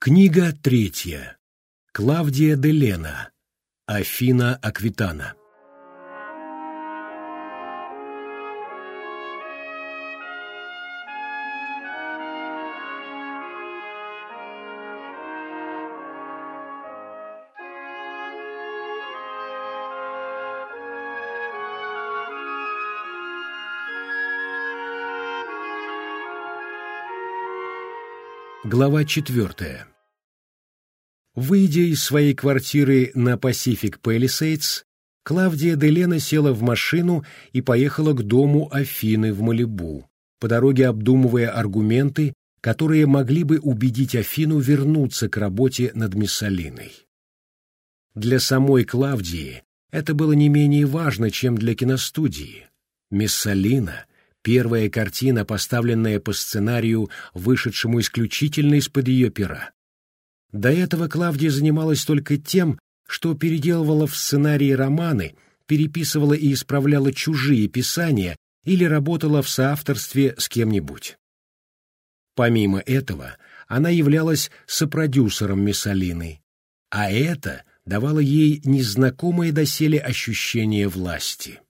Книга третья. Клавдия де Лена. Афина Аквитана. Глава четвертая. Выйдя из своей квартиры на Pacific Palisades, Клавдия Делена села в машину и поехала к дому Афины в Малибу, по дороге обдумывая аргументы, которые могли бы убедить Афину вернуться к работе над Миссалиной. Для самой Клавдии это было не менее важно, чем для киностудии. Миссалина — Первая картина, поставленная по сценарию, вышедшему исключительно из-под ее пера. До этого Клавдия занималась только тем, что переделывала в сценарии романы, переписывала и исправляла чужие писания или работала в соавторстве с кем-нибудь. Помимо этого, она являлась сопродюсером Миссалины, а это давало ей незнакомое доселе ощущение власти.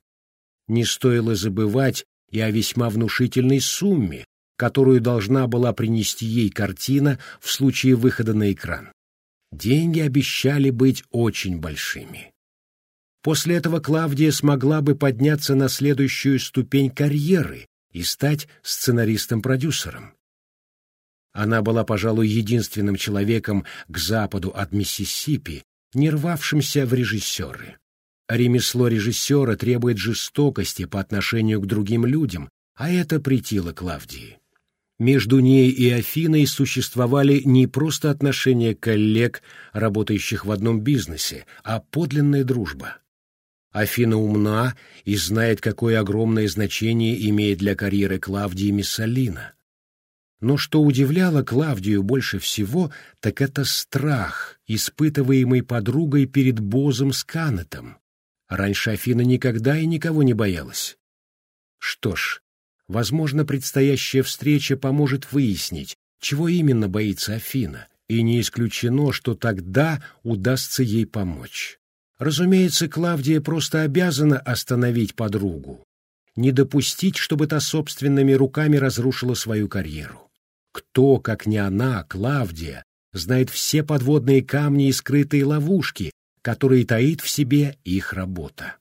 Не стоило забывать, и о весьма внушительной сумме, которую должна была принести ей картина в случае выхода на экран. Деньги обещали быть очень большими. После этого Клавдия смогла бы подняться на следующую ступень карьеры и стать сценаристом-продюсером. Она была, пожалуй, единственным человеком к западу от Миссисипи, не рвавшимся в режиссеры. Ремесло режиссера требует жестокости по отношению к другим людям, а это претило Клавдии. Между ней и Афиной существовали не просто отношения коллег, работающих в одном бизнесе, а подлинная дружба. Афина умна и знает, какое огромное значение имеет для карьеры Клавдии Миссалина. Но что удивляло Клавдию больше всего, так это страх, испытываемый подругой перед Бозом Сканетом. Раньше Афина никогда и никого не боялась. Что ж, возможно, предстоящая встреча поможет выяснить, чего именно боится Афина, и не исключено, что тогда удастся ей помочь. Разумеется, Клавдия просто обязана остановить подругу, не допустить, чтобы та собственными руками разрушила свою карьеру. Кто, как не она, Клавдия, знает все подводные камни и скрытые ловушки, который таит в себе их работа.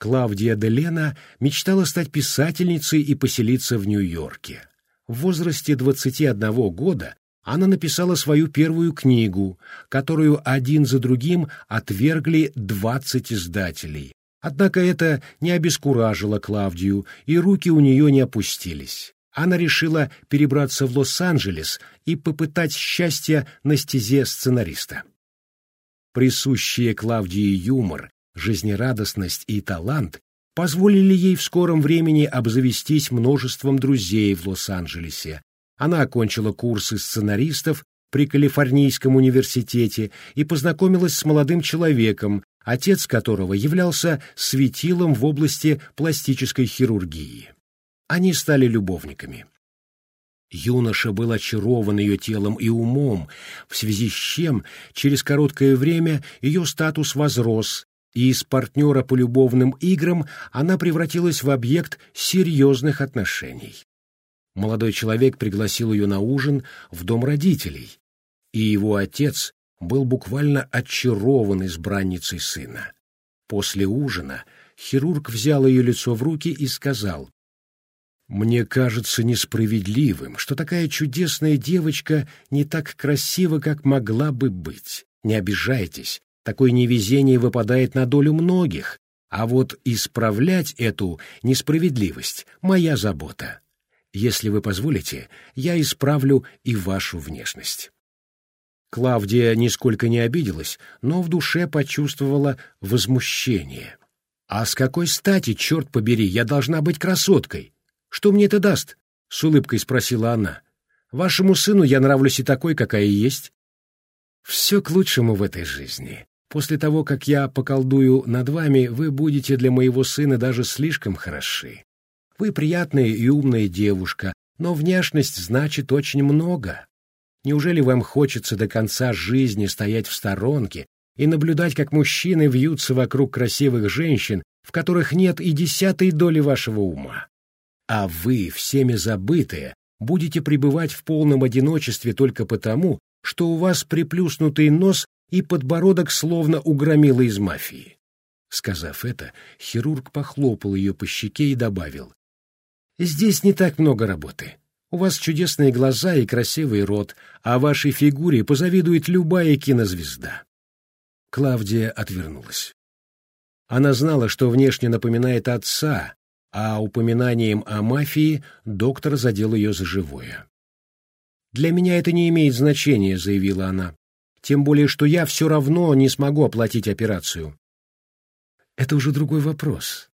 Клавдия де Лена мечтала стать писательницей и поселиться в Нью-Йорке. В возрасте 21 года она написала свою первую книгу, которую один за другим отвергли 20 издателей. Однако это не обескуражило Клавдию, и руки у нее не опустились. Она решила перебраться в Лос-Анджелес и попытать счастья на стезе сценариста. Присущие Клавдии юмор, жизнерадостность и талант позволили ей в скором времени обзавестись множеством друзей в Лос-Анджелесе. Она окончила курсы сценаристов при Калифорнийском университете и познакомилась с молодым человеком, отец которого являлся светилом в области пластической хирургии. Они стали любовниками. Юноша был очарован ее телом и умом, в связи с чем через короткое время ее статус возрос, и из партнера по любовным играм она превратилась в объект серьезных отношений. Молодой человек пригласил ее на ужин в дом родителей, и его отец был буквально очарован избранницей сына. После ужина хирург взял ее лицо в руки и сказал, мне кажется несправедливым, что такая чудесная девочка не так красива, как могла бы быть. Не обижайтесь, такое невезение выпадает на долю многих, а вот исправлять эту несправедливость — моя забота. Если вы позволите, я исправлю и вашу внешность. Клавдия нисколько не обиделась, но в душе почувствовала возмущение. «А с какой стати, черт побери, я должна быть красоткой? Что мне это даст? — с улыбкой спросила она. — Вашему сыну я нравлюсь и такой, какая есть. Все к лучшему в этой жизни. После того, как я поколдую над вами, вы будете для моего сына даже слишком хороши. Вы приятная и умная девушка, но внешность значит очень много. Неужели вам хочется до конца жизни стоять в сторонке и наблюдать, как мужчины вьются вокруг красивых женщин, в которых нет и десятой доли вашего ума? А вы, всеми забытые, будете пребывать в полном одиночестве только потому, что у вас приплюснутый нос и подбородок словно угромило из мафии. Сказав это, хирург похлопал ее по щеке и добавил. «Здесь не так много работы. У вас чудесные глаза и красивый рот, а вашей фигуре позавидует любая кинозвезда». Клавдия отвернулась. Она знала, что внешне напоминает отца, а упоминанием о мафии доктор задел ее за живое. «Для меня это не имеет значения», — заявила она. «Тем более, что я все равно не смогу оплатить операцию». «Это уже другой вопрос.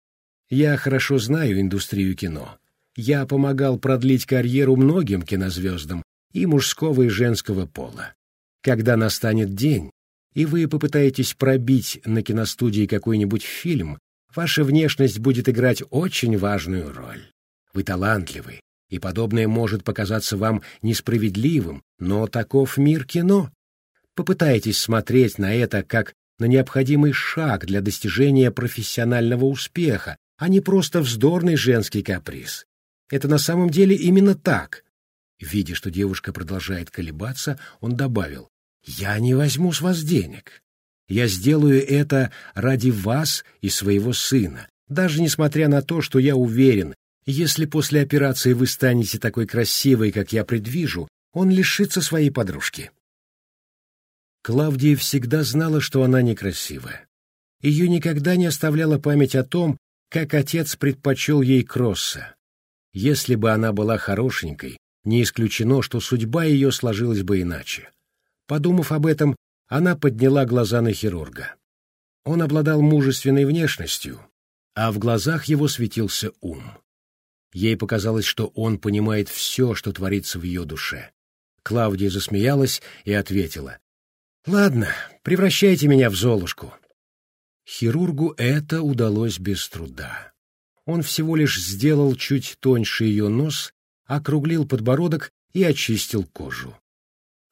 Я хорошо знаю индустрию кино. Я помогал продлить карьеру многим кинозвездам и мужского и женского пола. Когда настанет день, и вы попытаетесь пробить на киностудии какой-нибудь фильм, ваша внешность будет играть очень важную роль. Вы талантливы, и подобное может показаться вам несправедливым, но таков мир кино. Попытайтесь смотреть на это как на необходимый шаг для достижения профессионального успеха, а не просто вздорный женский каприз. Это на самом деле именно так. Видя, что девушка продолжает колебаться, он добавил, «Я не возьму с вас денег. Я сделаю это ради вас и своего сына, даже несмотря на то, что я уверен, если после операции вы станете такой красивой, как я предвижу, он лишится своей подружки». Клавдия всегда знала, что она некрасивая. Ее никогда не оставляла память о том, как отец предпочел ей кросса. Если бы она была хорошенькой, не исключено, что судьба ее сложилась бы иначе. Подумав об этом, она подняла глаза на хирурга. Он обладал мужественной внешностью, а в глазах его светился ум. Ей показалось, что он понимает все, что творится в ее душе. Клавдия засмеялась и ответила. «Ладно, превращайте меня в Золушку». Хирургу это удалось без труда. Он всего лишь сделал чуть тоньше ее нос, округлил подбородок и очистил кожу.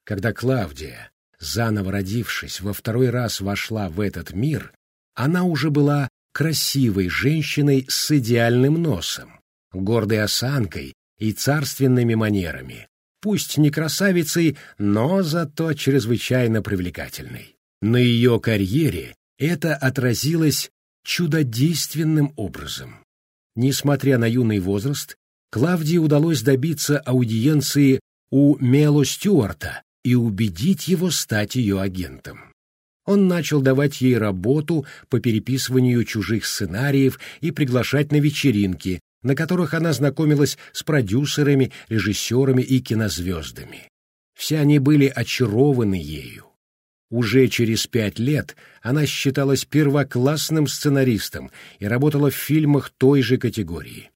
Когда Клавдия, заново родившись, во второй раз вошла в этот мир, она уже была красивой женщиной с идеальным носом, гордой осанкой и царственными манерами, пусть не красавицей, но зато чрезвычайно привлекательной. На ее карьере это отразилось чудодейственным образом. Несмотря на юный возраст, Клавдии удалось добиться аудиенции у Мело Стюарта и убедить его стать ее агентом. Он начал давать ей работу по переписыванию чужих сценариев и приглашать на вечеринки, на которых она знакомилась с продюсерами, режиссерами и кинозвездами. Все они были очарованы ею. Уже через пять лет она считалась первоклассным сценаристом и работала в фильмах той же категории.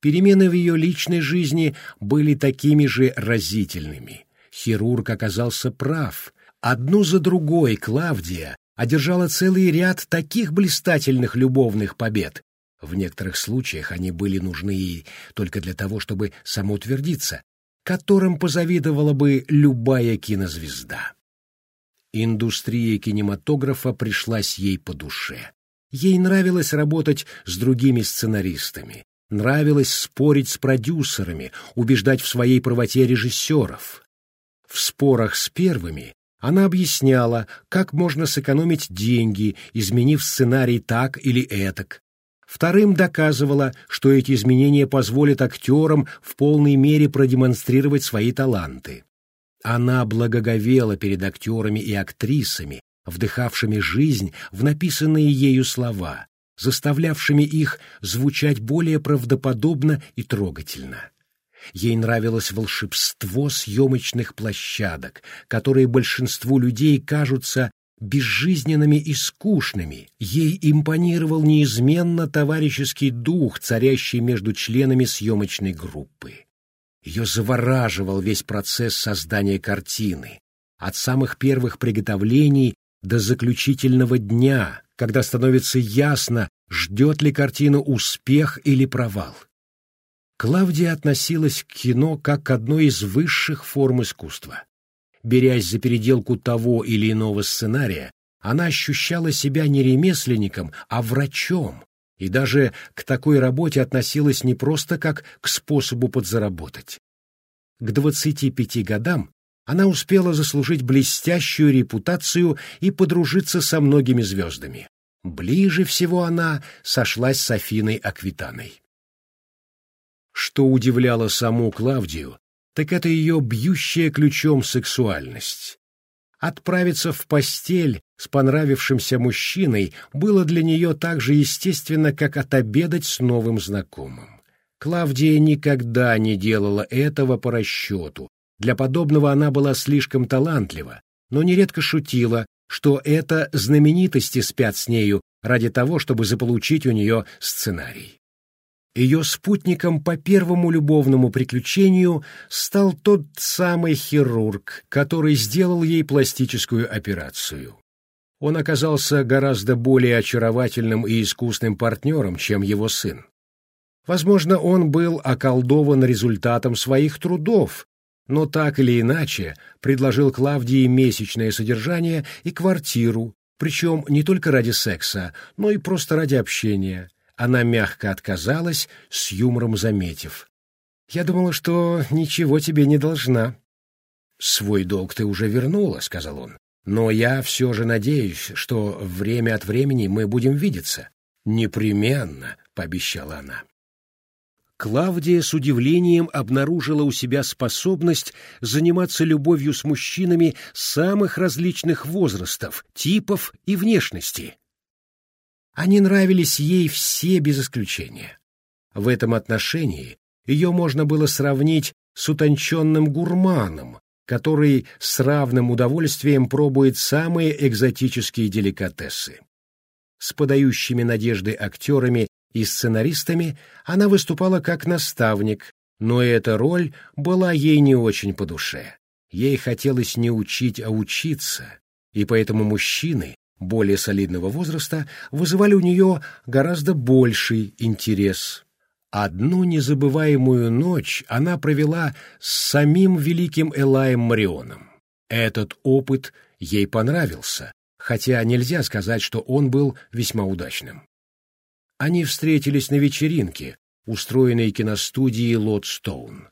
Перемены в ее личной жизни были такими же разительными. Хирург оказался прав. Одну за другой Клавдия одержала целый ряд таких блистательных любовных побед. В некоторых случаях они были нужны ей только для того, чтобы самоутвердиться, которым позавидовала бы любая кинозвезда. Индустрия кинематографа пришлась ей по душе. Ей нравилось работать с другими сценаристами, нравилось спорить с продюсерами, убеждать в своей правоте режиссеров. В спорах с первыми она объясняла, как можно сэкономить деньги, изменив сценарий так или этак. Вторым доказывала, что эти изменения позволят актерам в полной мере продемонстрировать свои таланты. Она благоговела перед актерами и актрисами, вдыхавшими жизнь в написанные ею слова, заставлявшими их звучать более правдоподобно и трогательно. Ей нравилось волшебство съемочных площадок, которые большинству людей кажутся безжизненными и скучными. Ей импонировал неизменно товарищеский дух, царящий между членами съемочной группы. Ее завораживал весь процесс создания картины, от самых первых приготовлений до заключительного дня, когда становится ясно, ждет ли картина успех или провал. Клавдия относилась к кино как к одной из высших форм искусства. Берясь за переделку того или иного сценария, она ощущала себя не ремесленником, а врачом, и даже к такой работе относилась не просто как к способу подзаработать. К 25 годам она успела заслужить блестящую репутацию и подружиться со многими звездами. Ближе всего она сошлась с Афиной Аквитаной. Что удивляло саму Клавдию, так это ее бьющая ключом сексуальность. Отправиться в постель с понравившимся мужчиной было для нее так же естественно, как отобедать с новым знакомым. Клавдия никогда не делала этого по расчету. Для подобного она была слишком талантлива, но нередко шутила, что это знаменитости спят с нею ради того, чтобы заполучить у нее сценарий. Ее спутником по первому любовному приключению стал тот самый хирург, который сделал ей пластическую операцию. Он оказался гораздо более очаровательным и искусным партнером, чем его сын. Возможно, он был околдован результатом своих трудов, но так или иначе предложил Клавдии месячное содержание и квартиру, причем не только ради секса, но и просто ради общения — она мягко отказалась, с юмором заметив. «Я думала, что ничего тебе не должна». «Свой долг ты уже вернула», — сказал он. «Но я все же надеюсь, что время от времени мы будем видеться». «Непременно», — пообещала она. Клавдия с удивлением обнаружила у себя способность заниматься любовью с мужчинами самых различных возрастов, типов и внешности. Они нравились ей все без исключения. В этом отношении ее можно было сравнить с утонченным гурманом, который с равным удовольствием пробует самые экзотические деликатесы. С подающими надежды актерами и сценаристами она выступала как наставник, но эта роль была ей не очень по душе. Ей хотелось не учить, а учиться, и поэтому мужчины более солидного возраста вызывали у нее гораздо больший интерес. Одну незабываемую ночь она провела с самим великим Элаем Марионом. Этот опыт ей понравился, хотя нельзя сказать, что он был весьма удачным. Они встретились на вечеринке, устроенной киностудией «Лотстоун».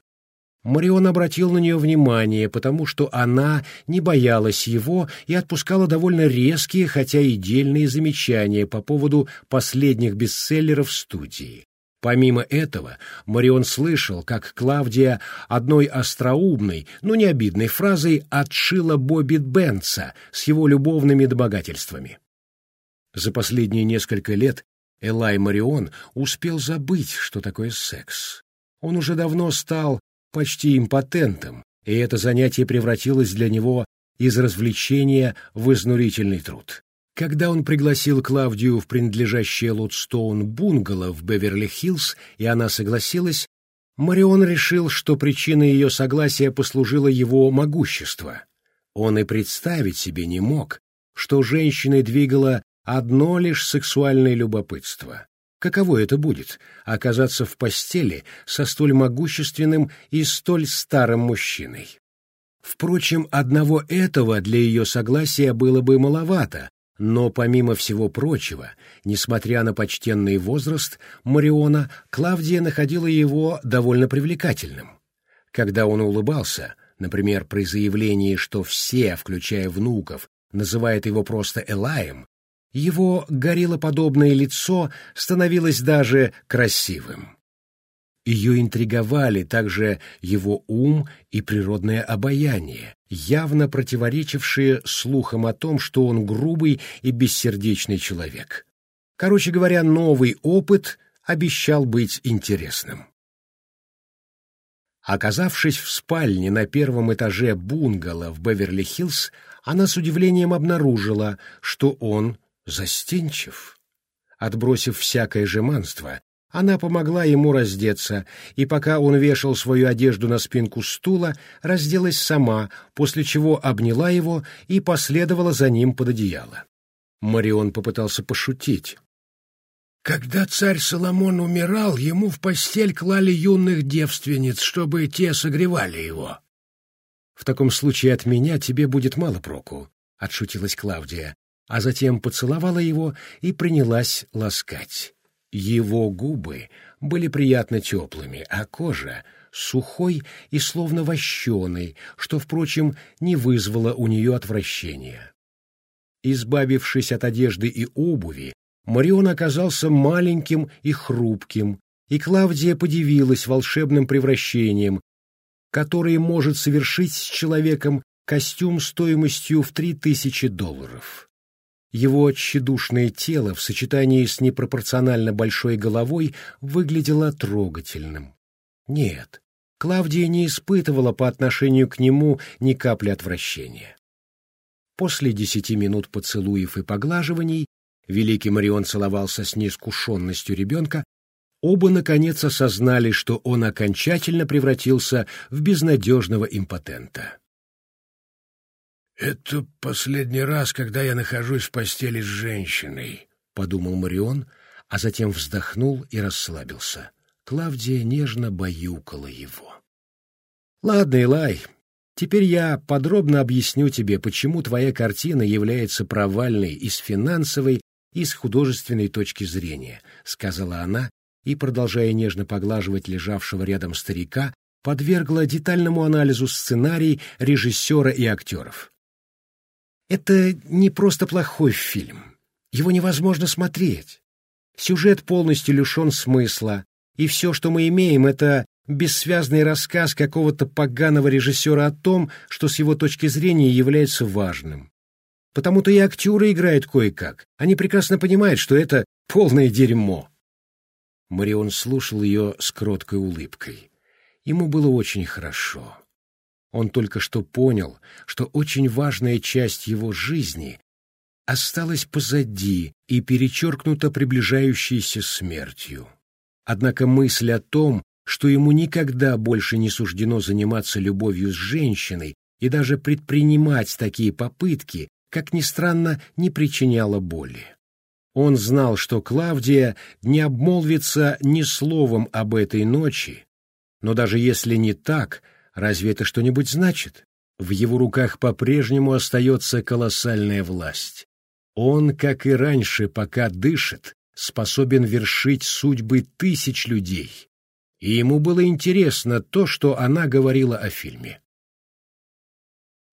Марион обратил на нее внимание, потому что она не боялась его и отпускала довольно резкие, хотя и дельные замечания по поводу последних бестселлеров студии. Помимо этого, Марион слышал, как Клавдия одной остроумной, но не обидной фразой отшила Бобби Бенца с его любовными домогательствами. За последние несколько лет Элай Марион успел забыть, что такое секс. Он уже давно стал почти импотентом, и это занятие превратилось для него из развлечения в изнурительный труд. Когда он пригласил Клавдию в принадлежащее Лотстоун бунгало в Беверли-Хиллз, и она согласилась, Марион решил, что причиной ее согласия послужило его могущество. Он и представить себе не мог, что женщиной двигало одно лишь сексуальное любопытство. Каково это будет — оказаться в постели со столь могущественным и столь старым мужчиной? Впрочем, одного этого для ее согласия было бы маловато, но, помимо всего прочего, несмотря на почтенный возраст Мариона, Клавдия находила его довольно привлекательным. Когда он улыбался, например, при заявлении, что все, включая внуков, называют его просто Элаем, его гориллоподобное лицо становилось даже красивым. Ее интриговали также его ум и природное обаяние, явно противоречившие слухам о том, что он грубый и бессердечный человек. Короче говоря, новый опыт обещал быть интересным. Оказавшись в спальне на первом этаже бунгало в Беверли-Хиллз, она с удивлением обнаружила, что он застенчив. Отбросив всякое жеманство, она помогла ему раздеться, и пока он вешал свою одежду на спинку стула, разделась сама, после чего обняла его и последовала за ним под одеяло. Марион попытался пошутить. Когда царь Соломон умирал, ему в постель клали юных девственниц, чтобы те согревали его. В таком случае от меня тебе будет мало проку, отшутилась Клавдия, а затем поцеловала его и принялась ласкать. Его губы были приятно теплыми, а кожа — сухой и словно вощеной, что, впрочем, не вызвало у нее отвращения. Избавившись от одежды и обуви, Марион оказался маленьким и хрупким, и Клавдия подивилась волшебным превращением, которое может совершить с человеком костюм стоимостью в три тысячи долларов. Его тщедушное тело в сочетании с непропорционально большой головой выглядело трогательным. Нет, Клавдия не испытывала по отношению к нему ни капли отвращения. После десяти минут поцелуев и поглаживаний Великий Марион целовался с неискушенностью ребенка, оба наконец осознали, что он окончательно превратился в безнадежного импотента. «Это последний раз, когда я нахожусь в постели с женщиной», — подумал Марион, а затем вздохнул и расслабился. Клавдия нежно баюкала его. «Ладно, Илай, теперь я подробно объясню тебе, почему твоя картина является провальной и с финансовой, и с художественной точки зрения», — сказала она, и, продолжая нежно поглаживать лежавшего рядом старика, подвергла детальному анализу сценарий режиссера и актеров. Это не просто плохой фильм. Его невозможно смотреть. Сюжет полностью лишен смысла, и все, что мы имеем, это бессвязный рассказ какого-то поганого режиссера о том, что с его точки зрения является важным. Потому-то и актеры играют кое-как. Они прекрасно понимают, что это полное дерьмо. Марион слушал ее с кроткой улыбкой. Ему было очень хорошо. Он только что понял, что очень важная часть его жизни осталась позади и перечеркнута приближающейся смертью. Однако мысль о том, что ему никогда больше не суждено заниматься любовью с женщиной и даже предпринимать такие попытки, как ни странно, не причиняла боли. Он знал, что Клавдия не обмолвится ни словом об этой ночи, но даже если не так — Разве это что-нибудь значит? В его руках по-прежнему остается колоссальная власть. Он, как и раньше, пока дышит, способен вершить судьбы тысяч людей. И ему было интересно то, что она говорила о фильме.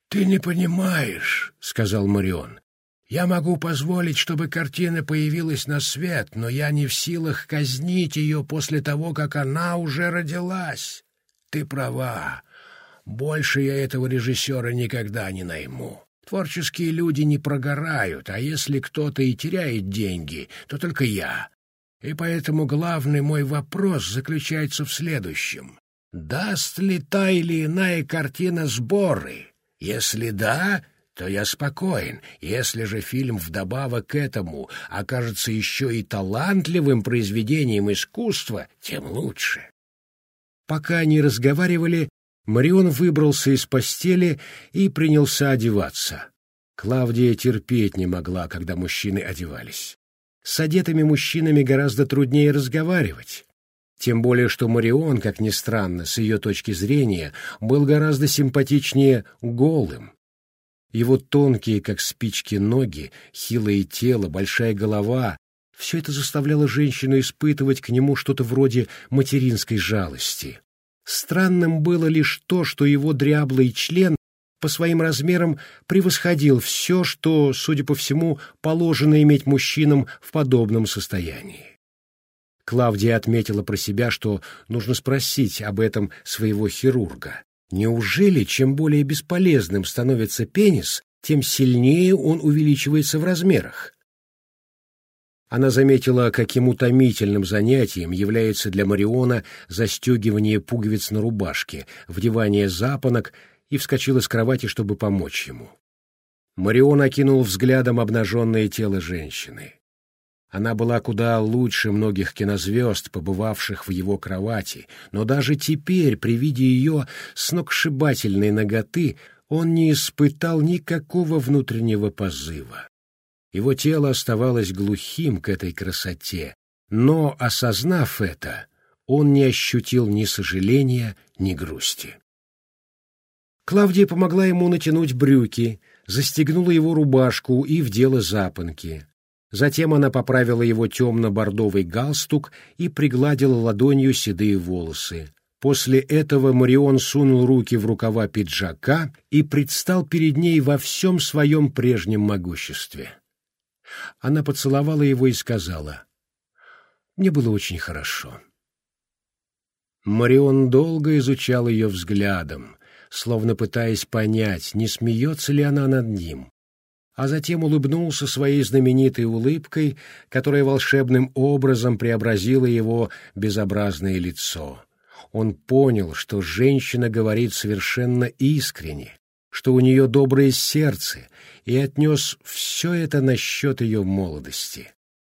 «Ты не понимаешь», — сказал Марион. «Я могу позволить, чтобы картина появилась на свет, но я не в силах казнить ее после того, как она уже родилась. Ты права. Больше я этого режиссера никогда не найму. Творческие люди не прогорают, а если кто-то и теряет деньги, то только я. И поэтому главный мой вопрос заключается в следующем. Даст ли та или иная картина сборы? Если да, то я спокоен. Если же фильм вдобавок к этому окажется еще и талантливым произведением искусства, тем лучше. Пока они разговаривали, Марион выбрался из постели и принялся одеваться. Клавдия терпеть не могла, когда мужчины одевались. С одетыми мужчинами гораздо труднее разговаривать. Тем более, что Марион, как ни странно, с ее точки зрения, был гораздо симпатичнее голым. Его тонкие, как спички, ноги, хилое тело, большая голова — все это заставляло женщину испытывать к нему что-то вроде материнской жалости. Странным было лишь то, что его дряблый член по своим размерам превосходил все, что, судя по всему, положено иметь мужчинам в подобном состоянии. Клавдия отметила про себя, что нужно спросить об этом своего хирурга. Неужели чем более бесполезным становится пенис, тем сильнее он увеличивается в размерах? Она заметила, каким утомительным занятием является для Мариона застегивание пуговиц на рубашке, вдевание запонок, и вскочила с кровати, чтобы помочь ему. Марион окинул взглядом обнаженное тело женщины. Она была куда лучше многих кинозвезд, побывавших в его кровати, но даже теперь, при виде ее сногсшибательной ноготы, он не испытал никакого внутреннего позыва. Его тело оставалось глухим к этой красоте, Но, осознав это, он не ощутил ни сожаления, ни грусти. Клавдия помогла ему натянуть брюки, застегнула его рубашку и вдела запонки. Затем она поправила его темно-бордовый галстук и пригладила ладонью седые волосы. После этого Марион сунул руки в рукава пиджака и предстал перед ней во всем своем прежнем могуществе. Она поцеловала его и сказала, «Мне было очень хорошо». Марион долго изучал ее взглядом, словно пытаясь понять, не смеется ли она над ним, а затем улыбнулся своей знаменитой улыбкой, которая волшебным образом преобразила его безобразное лицо. Он понял, что женщина говорит совершенно искренне, что у нее доброе сердце, и отнес все это насчет ее молодости.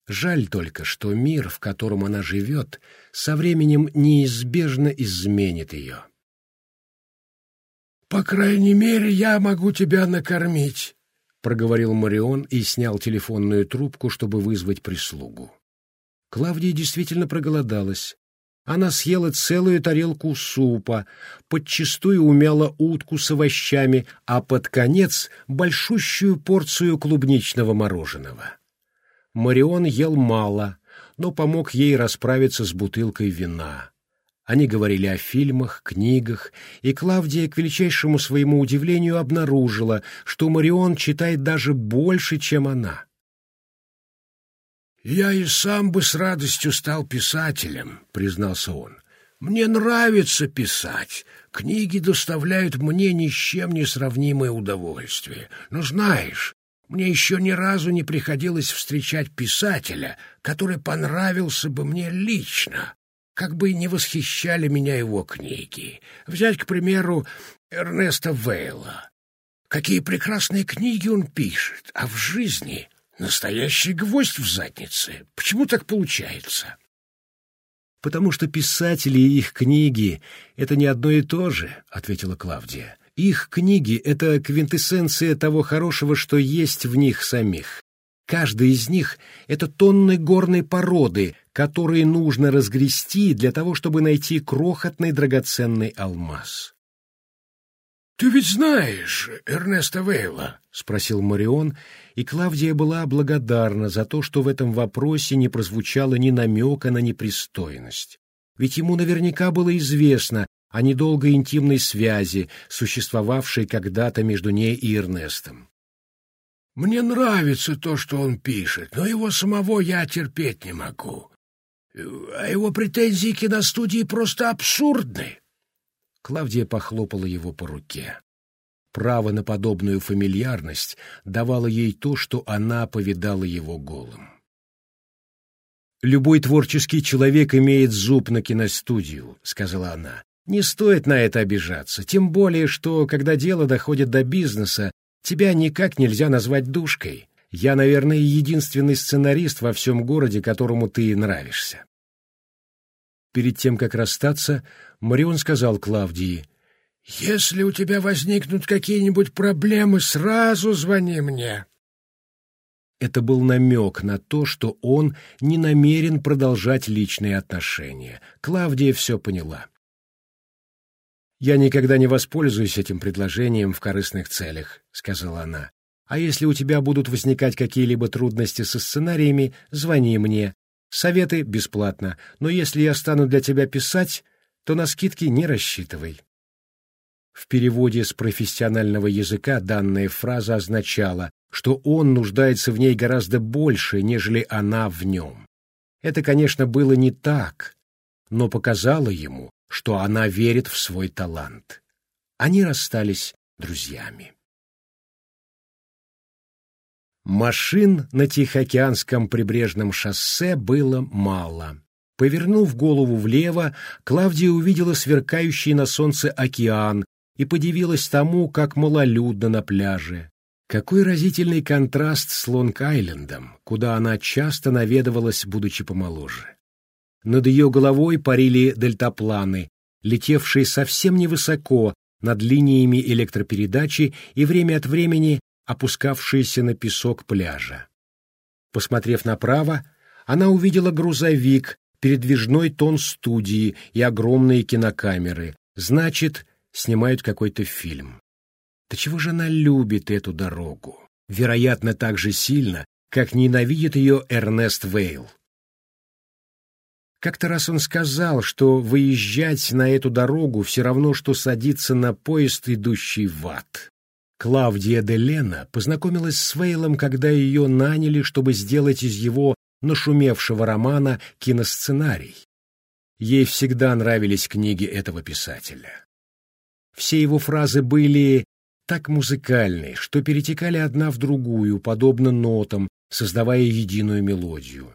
Жаль только, что мир, в котором она живет, со временем неизбежно изменит ее. «По крайней мере, я могу тебя накормить», — проговорил Марион и снял телефонную трубку, чтобы вызвать прислугу. Клавдия действительно проголодалась. Она съела целую тарелку супа, подчистую умяла утку с овощами, а под конец — большущую порцию клубничного мороженого. Марион ел мало, но помог ей расправиться с бутылкой вина. Они говорили о фильмах, книгах, и Клавдия, к величайшему своему удивлению, обнаружила, что Марион читает даже больше, чем она. «Я и сам бы с радостью стал писателем», — признался он. «Мне нравится писать. Книги доставляют мне ни с чем не сравнимое удовольствие. Но знаешь, мне еще ни разу не приходилось встречать писателя, который понравился бы мне лично как бы не восхищали меня его книги. Взять, к примеру, Эрнеста Вейла. Какие прекрасные книги он пишет, а в жизни настоящий гвоздь в заднице. Почему так получается? «Потому что писатели и их книги — это не одно и то же», — ответила Клавдия. «Их книги — это квинтэссенция того хорошего, что есть в них самих. Каждый из них — это тонны горной породы, которые нужно разгрести для того, чтобы найти крохотный драгоценный алмаз. «Ты ведь знаешь Эрнеста Вейла?» — спросил Марион, и Клавдия была благодарна за то, что в этом вопросе не прозвучало ни намека на непристойность. Ведь ему наверняка было известно о недолгой интимной связи, существовавшей когда-то между ней и Эрнестом. Мне нравится то, что он пишет, но его самого я терпеть не могу. А его претензии к киностудии просто абсурдны. Клавдия похлопала его по руке. Право на подобную фамильярность давало ей то, что она повидала его голым. «Любой творческий человек имеет зуб на киностудию», — сказала она. «Не стоит на это обижаться, тем более, что, когда дело доходит до бизнеса, Тебя никак нельзя назвать душкой. Я, наверное, единственный сценарист во всем городе, которому ты нравишься. Перед тем, как расстаться, Марион сказал Клавдии, «Если у тебя возникнут какие-нибудь проблемы, сразу звони мне». Это был намек на то, что он не намерен продолжать личные отношения. Клавдия все поняла. «Я никогда не воспользуюсь этим предложением в корыстных целях», — сказала она. «А если у тебя будут возникать какие-либо трудности со сценариями, звони мне. Советы бесплатно, но если я стану для тебя писать, то на скидки не рассчитывай». В переводе с профессионального языка данная фраза означала, что он нуждается в ней гораздо больше, нежели она в нем. Это, конечно, было не так, но показало ему, что она верит в свой талант. Они расстались друзьями. Машин на Тихоокеанском прибрежном шоссе было мало. Повернув голову влево, Клавдия увидела сверкающий на солнце океан и подивилась тому, как малолюдно на пляже. Какой разительный контраст с Лонг-Айлендом, куда она часто наведывалась, будучи помоложе. Над ее головой парили дельтапланы, летевшие совсем невысоко над линиями электропередачи и время от времени опускавшиеся на песок пляжа. Посмотрев направо, она увидела грузовик, передвижной тон студии и огромные кинокамеры. Значит, снимают какой-то фильм. Да чего же она любит эту дорогу? Вероятно, так же сильно, как ненавидит ее Эрнест Вейл. Как-то раз он сказал, что выезжать на эту дорогу все равно, что садиться на поезд, идущий в ад. Клавдия де Лена познакомилась с Вейлом, когда ее наняли, чтобы сделать из его нашумевшего романа киносценарий. Ей всегда нравились книги этого писателя. Все его фразы были так музыкальны, что перетекали одна в другую, подобно нотам, создавая единую мелодию.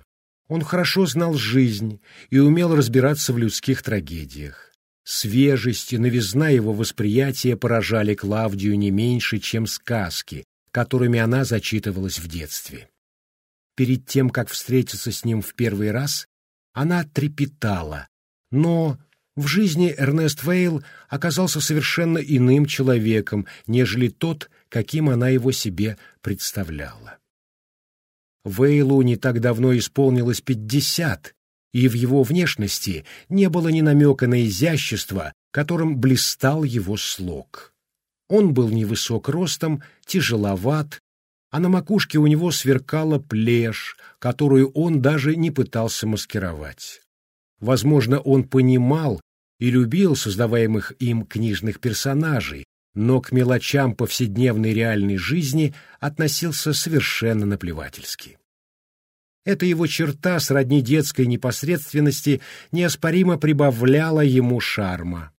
Он хорошо знал жизнь и умел разбираться в людских трагедиях. Свежесть и новизна его восприятия поражали Клавдию не меньше, чем сказки, которыми она зачитывалась в детстве. Перед тем, как встретиться с ним в первый раз, она трепетала, но в жизни Эрнест Вейл оказался совершенно иным человеком, нежели тот, каким она его себе представляла. Вейлу не так давно исполнилось пятьдесят, и в его внешности не было ни намека на изящество, которым блистал его слог. Он был невысок ростом, тяжеловат, а на макушке у него сверкала плешь, которую он даже не пытался маскировать. Возможно, он понимал и любил создаваемых им книжных персонажей, но к мелочам повседневной реальной жизни относился совершенно наплевательски. Эта его черта сродни детской непосредственности неоспоримо прибавляла ему шарма.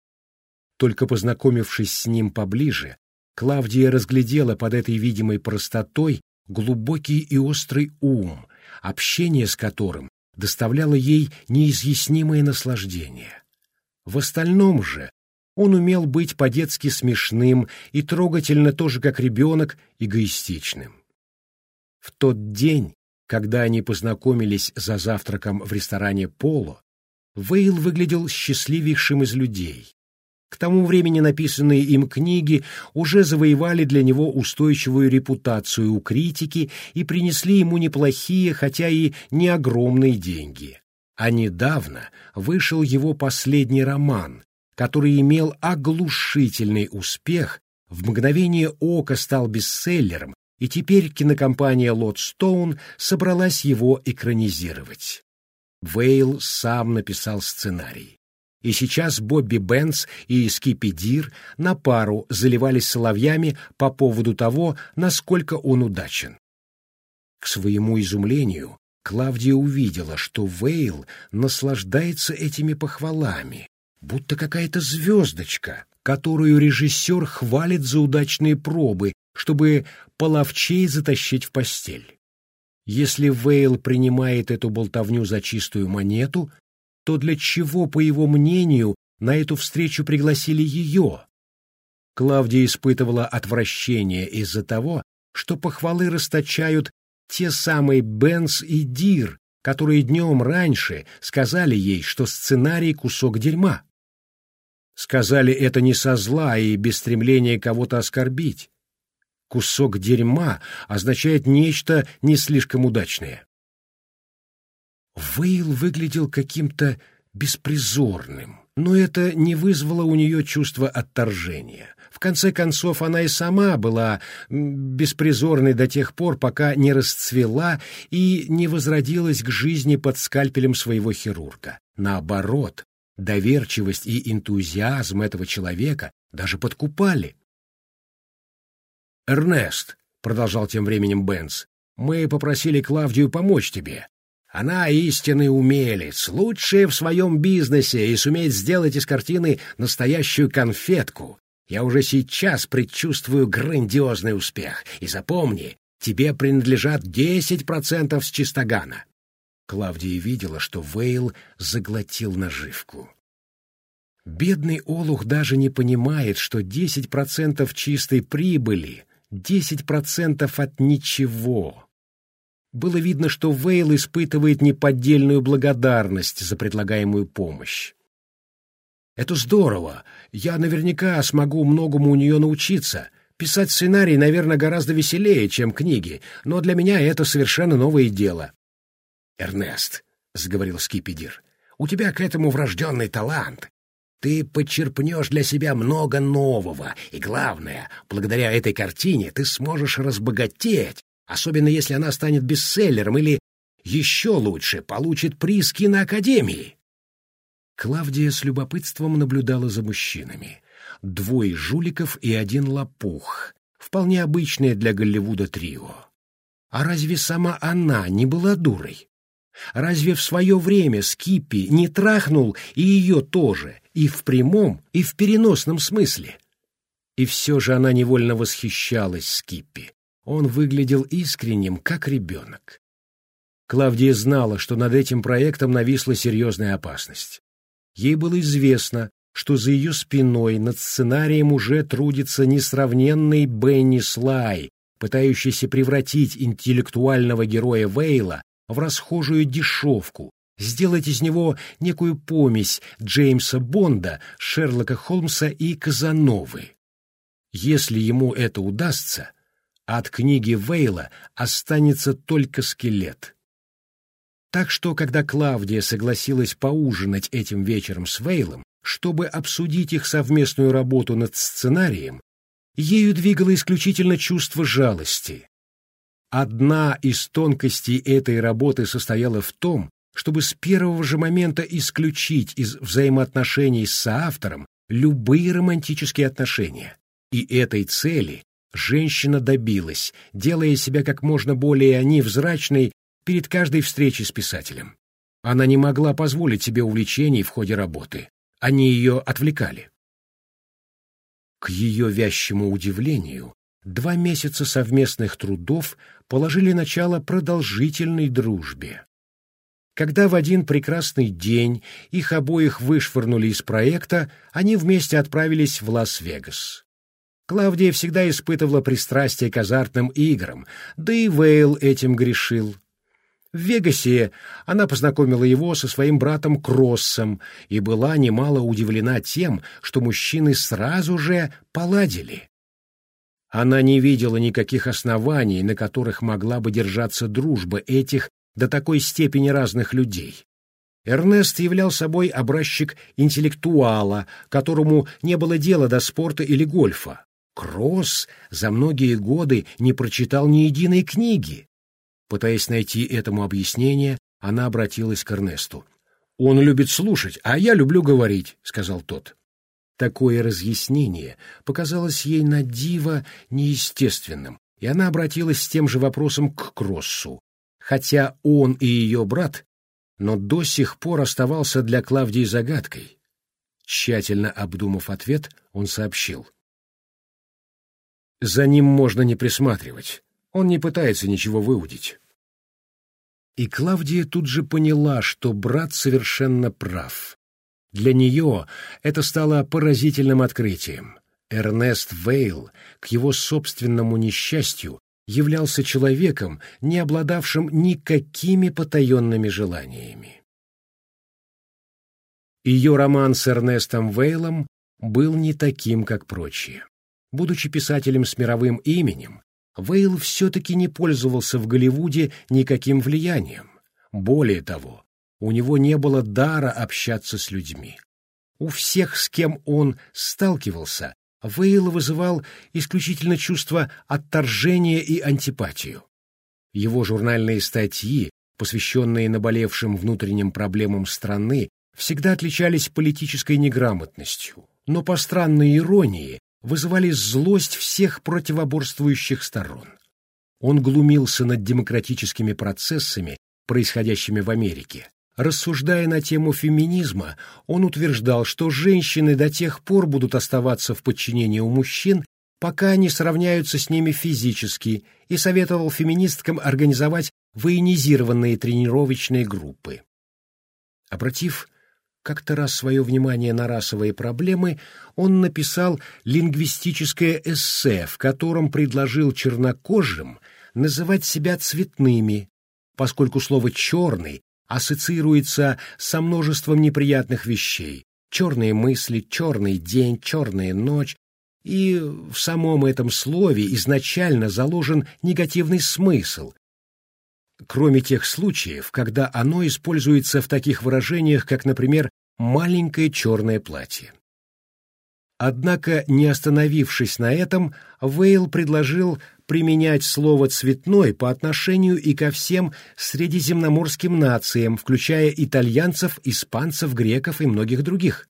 Только познакомившись с ним поближе, Клавдия разглядела под этой видимой простотой глубокий и острый ум, общение с которым доставляло ей неизъяснимое наслаждение. В остальном же он умел быть по-детски смешным и трогательно тоже как ребенок, эгоистичным. В тот день, когда они познакомились за завтраком в ресторане «Поло», Вейл выглядел счастливейшим из людей. К тому времени написанные им книги уже завоевали для него устойчивую репутацию у критики и принесли ему неплохие, хотя и не огромные деньги. А недавно вышел его последний роман, который имел оглушительный успех, в мгновение ока стал бестселлером, и теперь кинокомпания «Лотстоун» собралась его экранизировать. Вейл сам написал сценарий. И сейчас Бобби Бенс и Скиппи Дир на пару заливались соловьями по поводу того, насколько он удачен. К своему изумлению, Клавдия увидела, что Вейл наслаждается этими похвалами, будто какая-то звездочка, которую режиссер хвалит за удачные пробы, чтобы половчей затащить в постель. Если Вейл принимает эту болтовню за чистую монету, то для чего, по его мнению, на эту встречу пригласили ее? Клавдия испытывала отвращение из-за того, что похвалы расточают те самые Бенс и Дир, которые днем раньше сказали ей, что сценарий — кусок дерьма. Сказали это не со зла и без стремления кого-то оскорбить. Кусок дерьма означает нечто не слишком удачное. Вейл выглядел каким-то беспризорным, но это не вызвало у нее чувства отторжения. В конце концов, она и сама была беспризорной до тех пор, пока не расцвела и не возродилась к жизни под скальпелем своего хирурга. Наоборот, Доверчивость и энтузиазм этого человека даже подкупали. «Эрнест», — продолжал тем временем Бенц, — «мы попросили Клавдию помочь тебе. Она истинный умелец, лучшая в своем бизнесе и сумеет сделать из картины настоящую конфетку. Я уже сейчас предчувствую грандиозный успех. И запомни, тебе принадлежат десять процентов с чистогана. Клавдия видела, что Вейл заглотил наживку. Бедный Олух даже не понимает, что 10% чистой прибыли, 10% от ничего. Было видно, что Вейл испытывает неподдельную благодарность за предлагаемую помощь. «Это здорово. Я наверняка смогу многому у нее научиться. Писать сценарий, наверное, гораздо веселее, чем книги, но для меня это совершенно новое дело. Эрнест, — заговорил Скипидир, — у тебя к этому врожденный талант. Ты подчерпнешь для себя много нового, и главное, благодаря этой картине ты сможешь разбогатеть, особенно если она станет бестселлером или, еще лучше, получит приз киноакадемии. Клавдия с любопытством наблюдала за мужчинами. Двое жуликов и один лопух, вполне обычное для Голливуда трио. А разве сама она не была дурой? Разве в свое время Скиппи не трахнул и ее тоже, и в прямом, и в переносном смысле? И все же она невольно восхищалась Скиппи. Он выглядел искренним, как ребенок. Клавдия знала, что над этим проектом нависла серьезная опасность. Ей было известно, что за ее спиной над сценарием уже трудится несравненный Бенни Слай, пытающийся превратить интеллектуального героя Вейла в расхожую дешевку, сделать из него некую помесь Джеймса Бонда, Шерлока Холмса и Казановы. Если ему это удастся, от книги Вейла останется только скелет. Так что, когда Клавдия согласилась поужинать этим вечером с Вейлом, чтобы обсудить их совместную работу над сценарием, ею двигало исключительно чувство жалости. Одна из тонкостей этой работы состояла в том, чтобы с первого же момента исключить из взаимоотношений с соавтором любые романтические отношения. И этой цели женщина добилась, делая себя как можно более невзрачной перед каждой встречей с писателем. Она не могла позволить себе увлечений в ходе работы. Они ее отвлекали. К ее вязчему удивлению, два месяца совместных трудов положили начало продолжительной дружбе. Когда в один прекрасный день их обоих вышвырнули из проекта, они вместе отправились в Лас-Вегас. Клавдия всегда испытывала пристрастие к азартным играм, да и Вейл этим грешил. В Вегасе она познакомила его со своим братом Кроссом и была немало удивлена тем, что мужчины сразу же поладили. Она не видела никаких оснований, на которых могла бы держаться дружба этих до такой степени разных людей. Эрнест являл собой образчик интеллектуала, которому не было дела до спорта или гольфа. Кросс за многие годы не прочитал ни единой книги. Пытаясь найти этому объяснение, она обратилась к Эрнесту. «Он любит слушать, а я люблю говорить», — сказал тот. Такое разъяснение показалось ей на диво неестественным, и она обратилась с тем же вопросом к Кроссу. Хотя он и ее брат, но до сих пор оставался для Клавдии загадкой. Тщательно обдумав ответ, он сообщил. «За ним можно не присматривать. Он не пытается ничего выудить». И Клавдия тут же поняла, что брат совершенно прав. Для нее это стало поразительным открытием. Эрнест Вейл, к его собственному несчастью, являлся человеком, не обладавшим никакими потаенными желаниями. Ее роман с Эрнестом Вейлом был не таким, как прочие. Будучи писателем с мировым именем, Вейл все-таки не пользовался в Голливуде никаким влиянием. Более того, у него не было дара общаться с людьми. У всех, с кем он сталкивался, Вейл вызывал исключительно чувство отторжения и антипатию. Его журнальные статьи, посвященные наболевшим внутренним проблемам страны, всегда отличались политической неграмотностью, но по странной иронии вызывали злость всех противоборствующих сторон. Он глумился над демократическими процессами, происходящими в Америке, Рассуждая на тему феминизма, он утверждал, что женщины до тех пор будут оставаться в подчинении у мужчин, пока они сравняются с ними физически, и советовал феминисткам организовать военизированные тренировочные группы. Обратив как-то раз свое внимание на расовые проблемы, он написал лингвистическое эссе, в котором предложил чернокожим называть себя цветными, поскольку слово «черный» ассоциируется со множеством неприятных вещей. Черные мысли, черный день, черная ночь. И в самом этом слове изначально заложен негативный смысл. кроме тех случаев, когда оно используется в таких выражениях, как, например, «маленькое черное платье». Однако, не остановившись на этом, Вейл предложил применять слово «цветной» по отношению и ко всем средиземноморским нациям, включая итальянцев, испанцев, греков и многих других.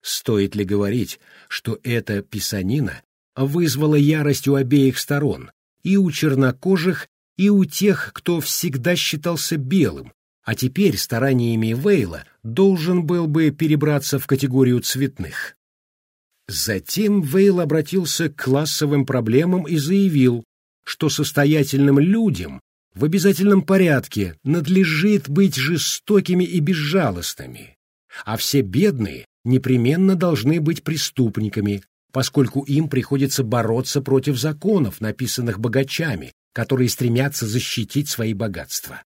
Стоит ли говорить, что эта писанина вызвала ярость у обеих сторон, и у чернокожих, и у тех, кто всегда считался белым, а теперь стараниями Вейла должен был бы перебраться в категорию цветных. Затем Вейл обратился к классовым проблемам и заявил, что состоятельным людям в обязательном порядке надлежит быть жестокими и безжалостными, а все бедные непременно должны быть преступниками, поскольку им приходится бороться против законов, написанных богачами, которые стремятся защитить свои богатства.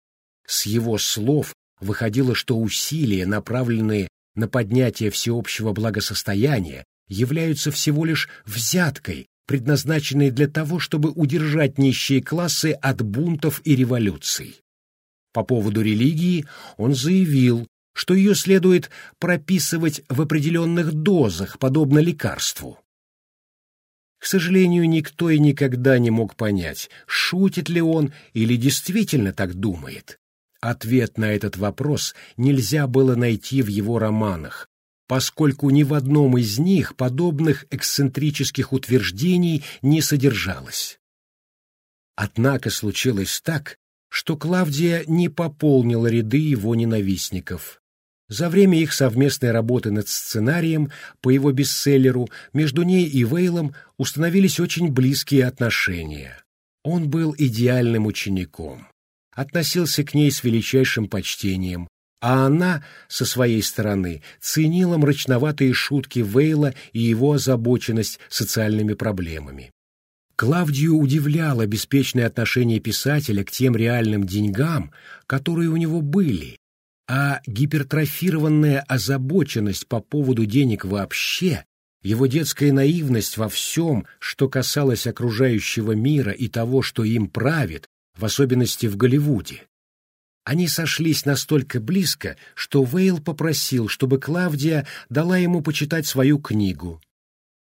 С его слов выходило, что усилия, направленные на поднятие всеобщего благосостояния, являются всего лишь взяткой, предназначенной для того, чтобы удержать нищие классы от бунтов и революций. По поводу религии он заявил, что ее следует прописывать в определенных дозах, подобно лекарству. К сожалению, никто и никогда не мог понять, шутит ли он или действительно так думает. Ответ на этот вопрос нельзя было найти в его романах, поскольку ни в одном из них подобных эксцентрических утверждений не содержалось. Однако случилось так, что Клавдия не пополнила ряды его ненавистников. За время их совместной работы над сценарием по его бестселлеру между ней и Вейлом установились очень близкие отношения. Он был идеальным учеником, относился к ней с величайшим почтением, а она, со своей стороны, ценила мрачноватые шутки Вейла и его озабоченность социальными проблемами. Клавдию удивляло беспечное отношение писателя к тем реальным деньгам, которые у него были, а гипертрофированная озабоченность по поводу денег вообще, его детская наивность во всем, что касалось окружающего мира и того, что им правит, в особенности в Голливуде. Они сошлись настолько близко, что Вейл попросил, чтобы Клавдия дала ему почитать свою книгу.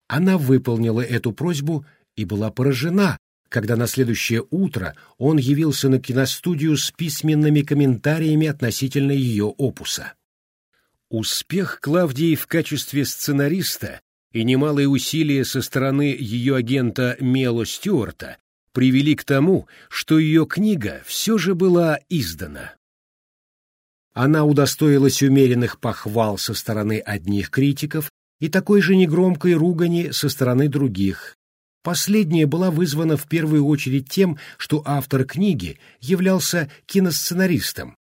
Она выполнила эту просьбу и была поражена, когда на следующее утро он явился на киностудию с письменными комментариями относительно ее опуса. Успех Клавдии в качестве сценариста и немалые усилия со стороны ее агента Мело Стюарта привели к тому, что ее книга все же была издана. Она удостоилась умеренных похвал со стороны одних критиков и такой же негромкой ругани со стороны других, Последняя была вызвана в первую очередь тем, что автор книги являлся киносценаристом.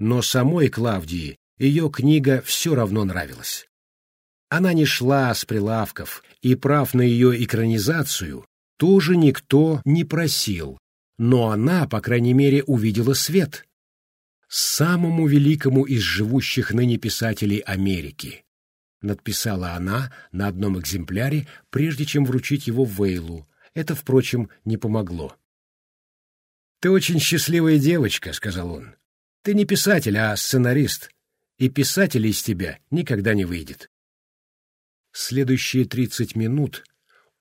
Но самой Клавдии ее книга все равно нравилась. Она не шла с прилавков, и прав на ее экранизацию тоже никто не просил, но она, по крайней мере, увидела свет. Самому великому из живущих ныне писателей Америки, надписала она на одном экземпляре, прежде чем вручить его Вейлу. Это, впрочем, не помогло. «Ты очень счастливая девочка», — сказал он. «Ты не писатель, а сценарист, и писатель из тебя никогда не выйдет». Следующие тридцать минут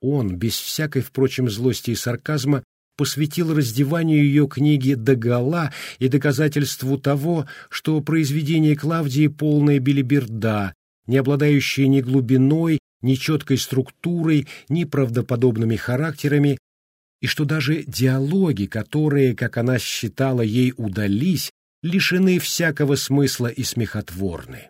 он, без всякой, впрочем, злости и сарказма, посвятил раздеванию ее книги догола и доказательству того, что произведение Клавдии полная белиберда, не обладающие ни глубиной, ни четкой структурой, ни правдоподобными характерами, и что даже диалоги, которые, как она считала, ей удались, лишены всякого смысла и смехотворны.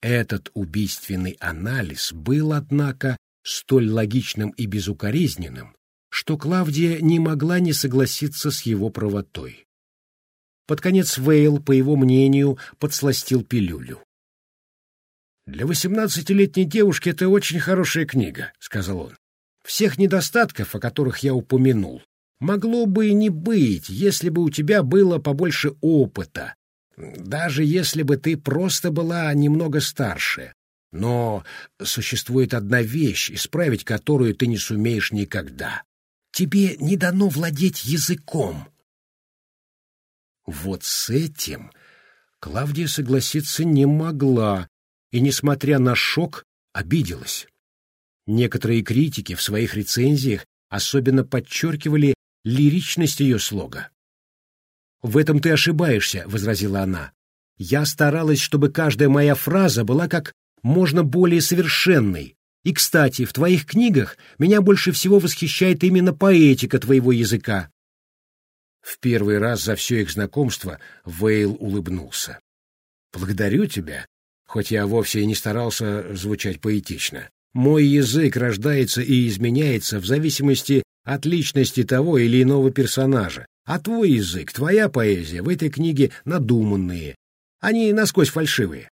Этот убийственный анализ был, однако, столь логичным и безукоризненным, что Клавдия не могла не согласиться с его правотой. Под конец Вейл, по его мнению, подсластил пилюлю. «Для восемнадцатилетней девушки это очень хорошая книга», — сказал он. «Всех недостатков, о которых я упомянул, могло бы и не быть, если бы у тебя было побольше опыта, даже если бы ты просто была немного старше. Но существует одна вещь, исправить которую ты не сумеешь никогда. Тебе не дано владеть языком». Вот с этим Клавдия согласиться не могла и, несмотря на шок, обиделась. Некоторые критики в своих рецензиях особенно подчеркивали лиричность ее слога. «В этом ты ошибаешься», — возразила она. «Я старалась, чтобы каждая моя фраза была как можно более совершенной. И, кстати, в твоих книгах меня больше всего восхищает именно поэтика твоего языка». В первый раз за все их знакомство Вейл улыбнулся. «Благодарю тебя, хоть я вовсе и не старался звучать поэтично. Мой язык рождается и изменяется в зависимости от личности того или иного персонажа, а твой язык, твоя поэзия в этой книге надуманные. Они насквозь фальшивые.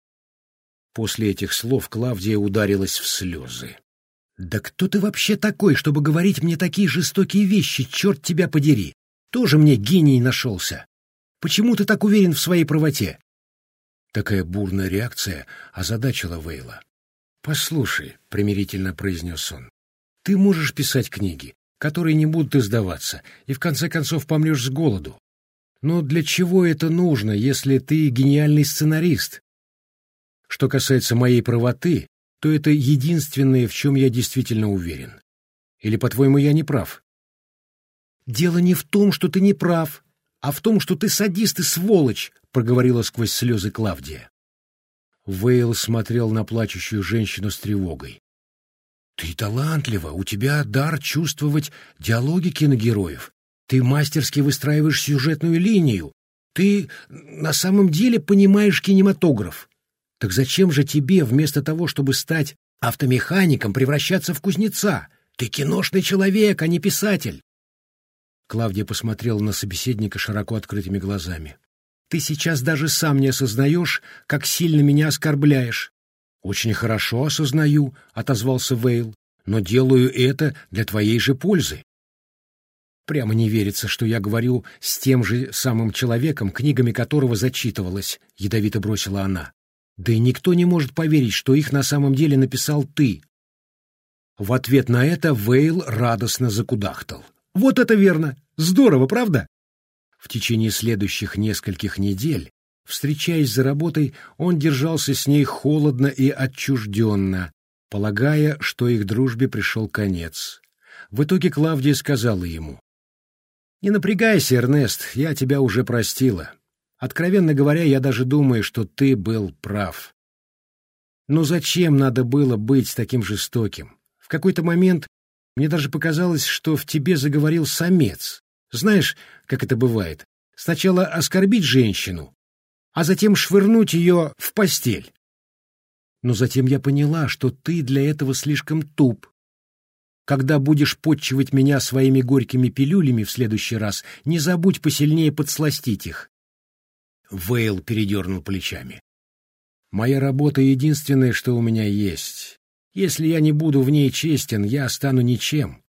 После этих слов Клавдия ударилась в слезы. «Да кто ты вообще такой, чтобы говорить мне такие жестокие вещи, черт тебя подери? Тоже мне гений нашелся. Почему ты так уверен в своей правоте?» Такая бурная реакция озадачила Вейла. «Послушай», — примирительно произнес он, — «ты можешь писать книги, которые не будут издаваться, и в конце концов помрешь с голоду. Но для чего это нужно, если ты гениальный сценарист? Что касается моей правоты, то это единственное, в чем я действительно уверен. Или, по-твоему, я не прав? «Дело не в том, что ты не прав, а в том, что ты садист и сволочь», — проговорила сквозь слезы Клавдия. Вейл смотрел на плачущую женщину с тревогой. «Ты талантлива, у тебя дар чувствовать диалоги киногероев. Ты мастерски выстраиваешь сюжетную линию. Ты на самом деле понимаешь кинематограф. Так зачем же тебе, вместо того, чтобы стать автомехаником, превращаться в кузнеца? Ты киношный человек, а не писатель!» Клавдия посмотрела на собеседника широко открытыми глазами. Ты сейчас даже сам не осознаешь, как сильно меня оскорбляешь. — Очень хорошо осознаю, — отозвался Вейл, — но делаю это для твоей же пользы. Прямо не верится, что я говорю с тем же самым человеком, книгами которого зачитывалась, — ядовито бросила она. Да и никто не может поверить, что их на самом деле написал ты. В ответ на это Вейл радостно закудахтал. Вот это верно! Здорово, правда? В течение следующих нескольких недель, встречаясь за работой, он держался с ней холодно и отчужденно, полагая, что их дружбе пришел конец. В итоге Клавдия сказала ему, «Не напрягайся, Эрнест, я тебя уже простила. Откровенно говоря, я даже думаю, что ты был прав. Но зачем надо было быть таким жестоким? В какой-то момент мне даже показалось, что в тебе заговорил самец. Знаешь, как это бывает? Сначала оскорбить женщину, а затем швырнуть ее в постель. Но затем я поняла, что ты для этого слишком туп. Когда будешь подчивать меня своими горькими пилюлями в следующий раз, не забудь посильнее подсластить их. Вейл передернул плечами. Моя работа — единственное, что у меня есть. Если я не буду в ней честен, я стану ничем.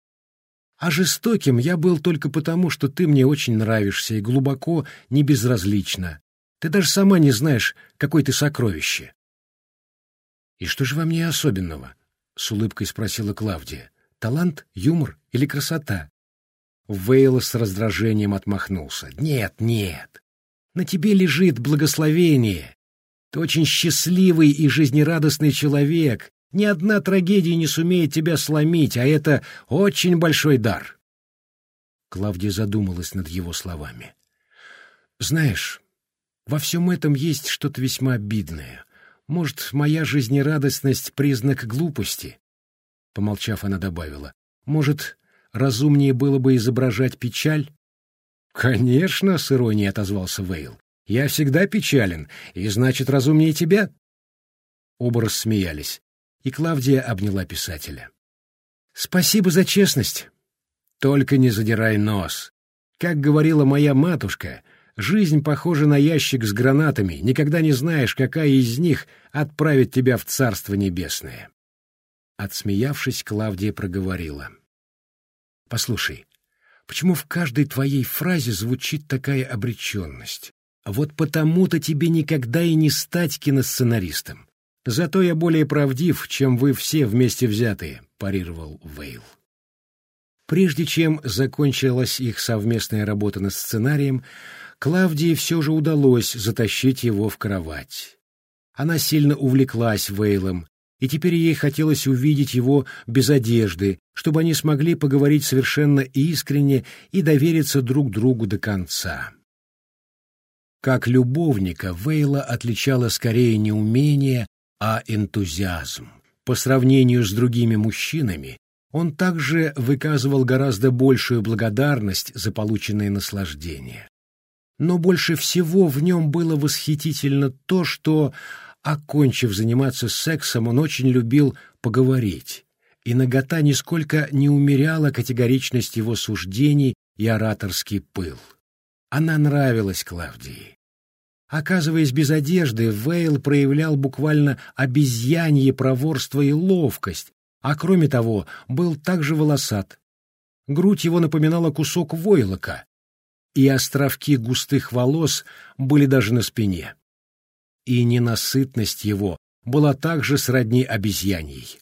А жестоким я был только потому, что ты мне очень нравишься и глубоко не безразлична. Ты даже сама не знаешь, какое ты сокровище. — И что же во мне особенного? — с улыбкой спросила Клавдия. — Талант, юмор или красота? Вейл с раздражением отмахнулся. — Нет, нет. На тебе лежит благословение. Ты очень счастливый и жизнерадостный человек, ни одна трагедия не сумеет тебя сломить, а это очень большой дар. Клавдия задумалась над его словами. Знаешь, во всем этом есть что-то весьма обидное. Может, моя жизнерадостность — признак глупости? Помолчав, она добавила. Может, разумнее было бы изображать печаль? Конечно, с иронией отозвался Вейл. Я всегда печален, и значит, разумнее тебя? Оба рассмеялись и Клавдия обняла писателя. «Спасибо за честность. Только не задирай нос. Как говорила моя матушка, жизнь похожа на ящик с гранатами, никогда не знаешь, какая из них отправит тебя в Царство Небесное». Отсмеявшись, Клавдия проговорила. «Послушай, почему в каждой твоей фразе звучит такая обреченность? Вот потому-то тебе никогда и не стать киносценаристом. Зато я более правдив, чем вы все вместе взятые, парировал Вейл. Прежде чем закончилась их совместная работа над сценарием, Клавдии все же удалось затащить его в кровать. Она сильно увлеклась Вейлом, и теперь ей хотелось увидеть его без одежды, чтобы они смогли поговорить совершенно искренне и довериться друг другу до конца. Как любовника Вейла отличала скорее не умение, а энтузиазм. По сравнению с другими мужчинами, он также выказывал гораздо большую благодарность за полученное наслаждение. Но больше всего в нем было восхитительно то, что, окончив заниматься сексом, он очень любил поговорить, и нагота нисколько не умеряла категоричность его суждений и ораторский пыл. Она нравилась Клавдии. Оказываясь без одежды, Вейл проявлял буквально обезьянье проворство и ловкость, а кроме того был также волосат. Грудь его напоминала кусок войлока, и островки густых волос были даже на спине. И ненасытность его была также сродни обезьяньей.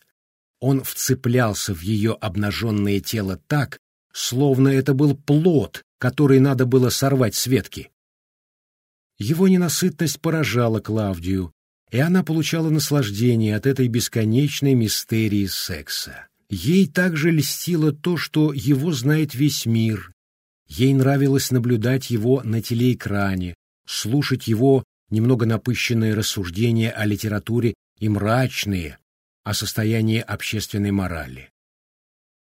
Он вцеплялся в ее обнаженное тело так, словно это был плод, который надо было сорвать с ветки. Его ненасытность поражала Клавдию, и она получала наслаждение от этой бесконечной мистерии секса. Ей также льстило то, что его знает весь мир. Ей нравилось наблюдать его на телеэкране, слушать его немного напыщенные рассуждения о литературе и мрачные о состоянии общественной морали.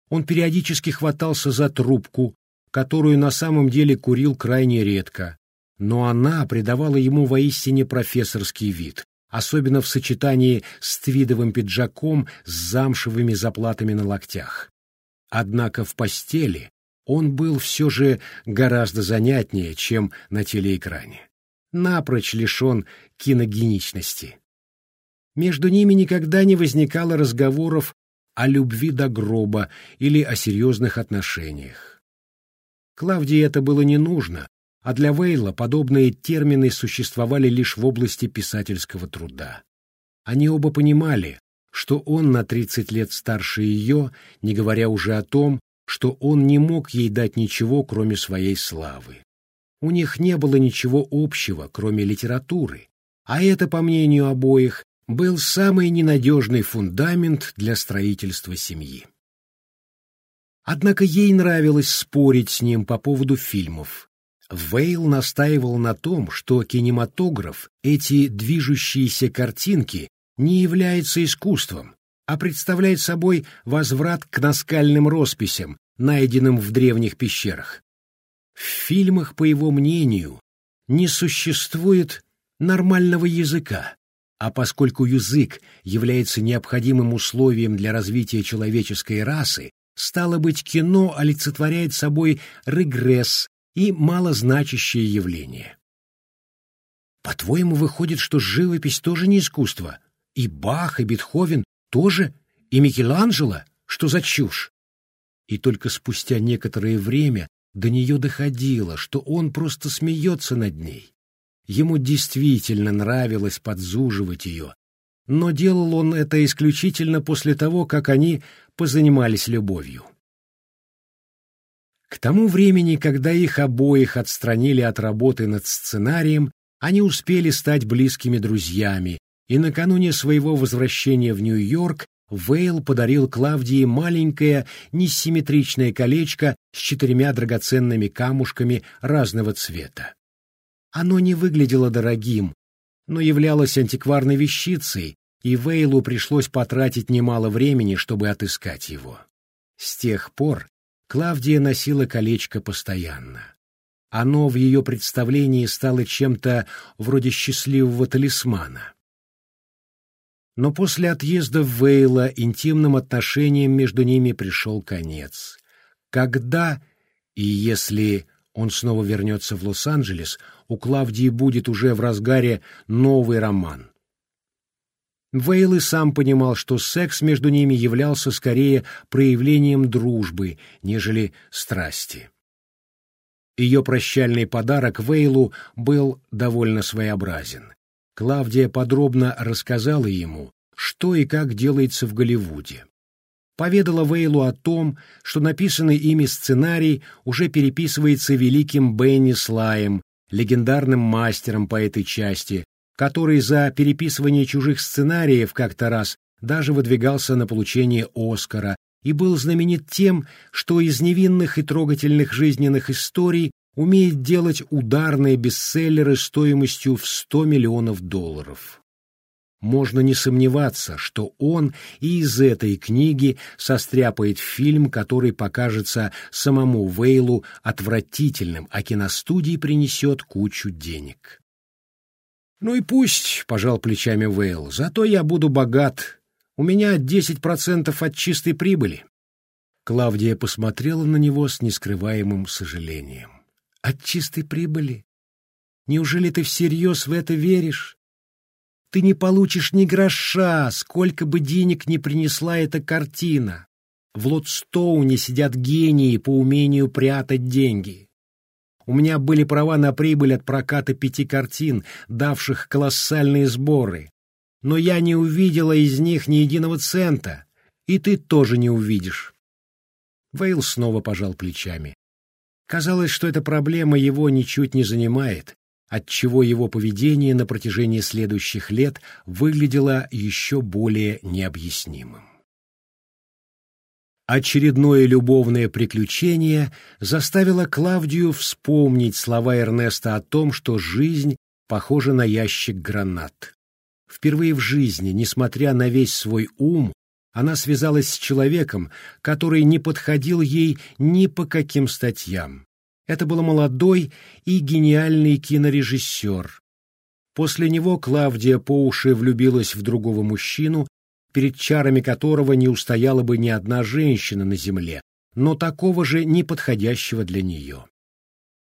Он периодически хватался за трубку, которую на самом деле курил крайне редко, но она придавала ему воистине профессорский вид, особенно в сочетании с твидовым пиджаком с замшевыми заплатами на локтях. Однако в постели он был все же гораздо занятнее, чем на телеэкране. Напрочь лишен киногеничности. Между ними никогда не возникало разговоров о любви до гроба или о серьезных отношениях. Клавдии это было не нужно, а для Вейла подобные термины существовали лишь в области писательского труда. Они оба понимали, что он на 30 лет старше ее, не говоря уже о том, что он не мог ей дать ничего, кроме своей славы. У них не было ничего общего, кроме литературы, а это, по мнению обоих, был самый ненадежный фундамент для строительства семьи. Однако ей нравилось спорить с ним по поводу фильмов, Вейл настаивал на том, что кинематограф, эти движущиеся картинки, не является искусством, а представляет собой возврат к наскальным росписям, найденным в древних пещерах. В фильмах, по его мнению, не существует нормального языка, а поскольку язык является необходимым условием для развития человеческой расы, стало быть, кино олицетворяет собой регресс и малозначащее явление. По-твоему, выходит, что живопись тоже не искусство? И Бах, и Бетховен тоже? И Микеланджело? Что за чушь? И только спустя некоторое время до нее доходило, что он просто смеется над ней. Ему действительно нравилось подзуживать ее, но делал он это исключительно после того, как они позанимались любовью. К тому времени, когда их обоих отстранили от работы над сценарием, они успели стать близкими друзьями, и накануне своего возвращения в Нью-Йорк Вейл подарил Клавдии маленькое несимметричное колечко с четырьмя драгоценными камушками разного цвета. Оно не выглядело дорогим, но являлось антикварной вещицей, и Вейлу пришлось потратить немало времени, чтобы отыскать его. С тех пор Клавдия носила колечко постоянно. Оно в ее представлении стало чем-то вроде счастливого талисмана. Но после отъезда Вейла интимным отношениям между ними пришел конец. Когда, и если он снова вернется в Лос-Анджелес, у Клавдии будет уже в разгаре новый роман. Вейл и сам понимал, что секс между ними являлся скорее проявлением дружбы, нежели страсти. Ее прощальный подарок Вейлу был довольно своеобразен. Клавдия подробно рассказала ему, что и как делается в Голливуде. Поведала Вейлу о том, что написанный ими сценарий уже переписывается великим Бенни Слаем, легендарным мастером по этой части, который за переписывание чужих сценариев как-то раз даже выдвигался на получение Оскара и был знаменит тем, что из невинных и трогательных жизненных историй умеет делать ударные бестселлеры стоимостью в 100 миллионов долларов. Можно не сомневаться, что он и из этой книги состряпает фильм, который покажется самому Вейлу отвратительным, а киностудии принесет кучу денег. «Ну и пусть», — пожал плечами Вейл, — «зато я буду богат. У меня десять процентов от чистой прибыли». Клавдия посмотрела на него с нескрываемым сожалением. «От чистой прибыли? Неужели ты всерьез в это веришь? Ты не получишь ни гроша, сколько бы денег ни принесла эта картина. В Лотстоуне сидят гении по умению прятать деньги. У меня были права на прибыль от проката пяти картин, давших колоссальные сборы. Но я не увидела из них ни единого цента, и ты тоже не увидишь. Вейл снова пожал плечами. Казалось, что эта проблема его ничуть не занимает, отчего его поведение на протяжении следующих лет выглядело еще более необъяснимым. Очередное любовное приключение заставило Клавдию вспомнить слова Эрнеста о том, что жизнь похожа на ящик гранат. Впервые в жизни, несмотря на весь свой ум, она связалась с человеком, который не подходил ей ни по каким статьям. Это был молодой и гениальный кинорежиссер. После него Клавдия по уши влюбилась в другого мужчину, перед чарами которого не устояла бы ни одна женщина на земле, но такого же неподходящего для нее.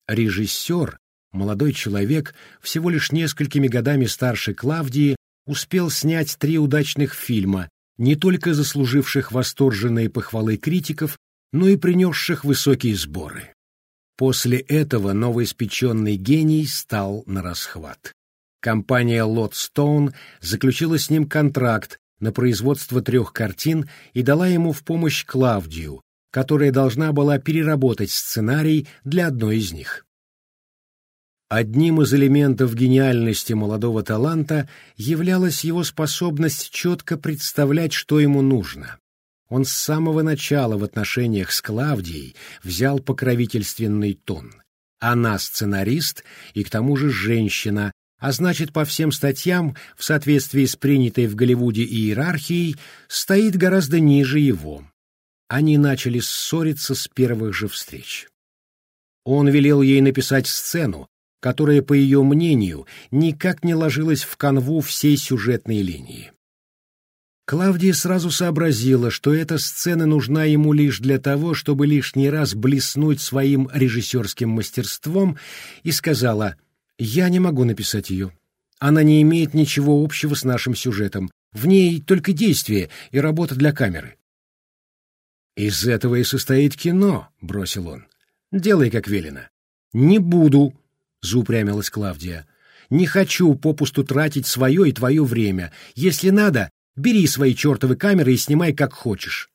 Режиссер, молодой человек, всего лишь несколькими годами старше Клавдии, успел снять три удачных фильма, не только заслуживших восторженные похвалы критиков, но и принесших высокие сборы. После этого новоиспеченный гений стал на расхват. Компания Lodstone заключила с ним контракт на производство трех картин и дала ему в помощь Клавдию, которая должна была переработать сценарий для одной из них. Одним из элементов гениальности молодого таланта являлась его способность четко представлять, что ему нужно. Он с самого начала в отношениях с Клавдией взял покровительственный тон. Она сценарист и к тому же женщина, а значит, по всем статьям, в соответствии с принятой в Голливуде иерархией, стоит гораздо ниже его. Они начали ссориться с первых же встреч. Он велел ей написать сцену, которая, по ее мнению, никак не ложилась в канву всей сюжетной линии. Клавдия сразу сообразила, что эта сцена нужна ему лишь для того, чтобы лишний раз блеснуть своим режиссерским мастерством, и сказала, «Я не могу написать ее. Она не имеет ничего общего с нашим сюжетом. В ней только действие и работа для камеры». «Из этого и состоит кино», — бросил он. «Делай, как велено». «Не буду», — заупрямилась Клавдия. «Не хочу попусту тратить свое и твое время. Если надо, Бери свои чертовы камеры и снимай как хочешь.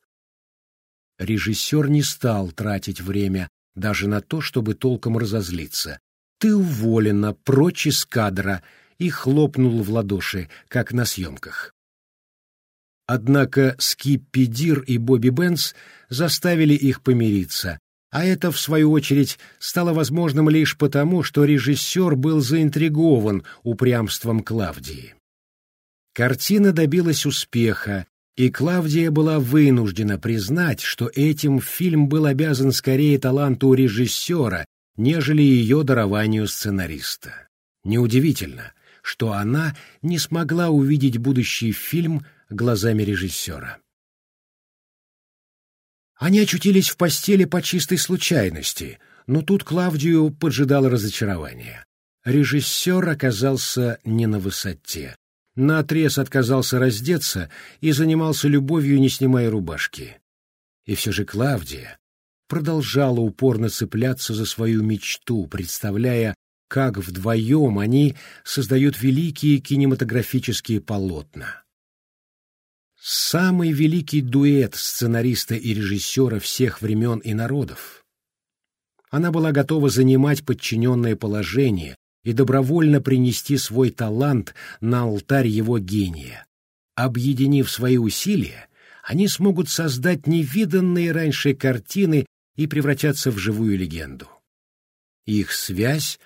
Режиссер не стал тратить время даже на то, чтобы толком разозлиться. «Ты уволена, прочь из кадра!» и хлопнул в ладоши, как на съемках. Однако Скиппи Дир и Бобби Бенс заставили их помириться, а это, в свою очередь, стало возможным лишь потому, что режиссер был заинтригован упрямством Клавдии. Картина добилась успеха, и Клавдия была вынуждена признать, что этим фильм был обязан скорее таланту режиссера, нежели ее дарованию сценариста. Неудивительно, что она не смогла увидеть будущий фильм глазами режиссера. Они очутились в постели по чистой случайности, но тут Клавдию поджидало разочарование. Режиссер оказался не на высоте наотрез отказался раздеться и занимался любовью, не снимая рубашки. И все же Клавдия продолжала упорно цепляться за свою мечту, представляя, как вдвоем они создают великие кинематографические полотна. Самый великий дуэт сценариста и режиссера всех времен и народов. Она была готова занимать подчиненное положение и добровольно принести свой талант на алтарь его гения. Объединив свои усилия, они смогут создать невиданные раньше картины и превратятся в живую легенду. Их связь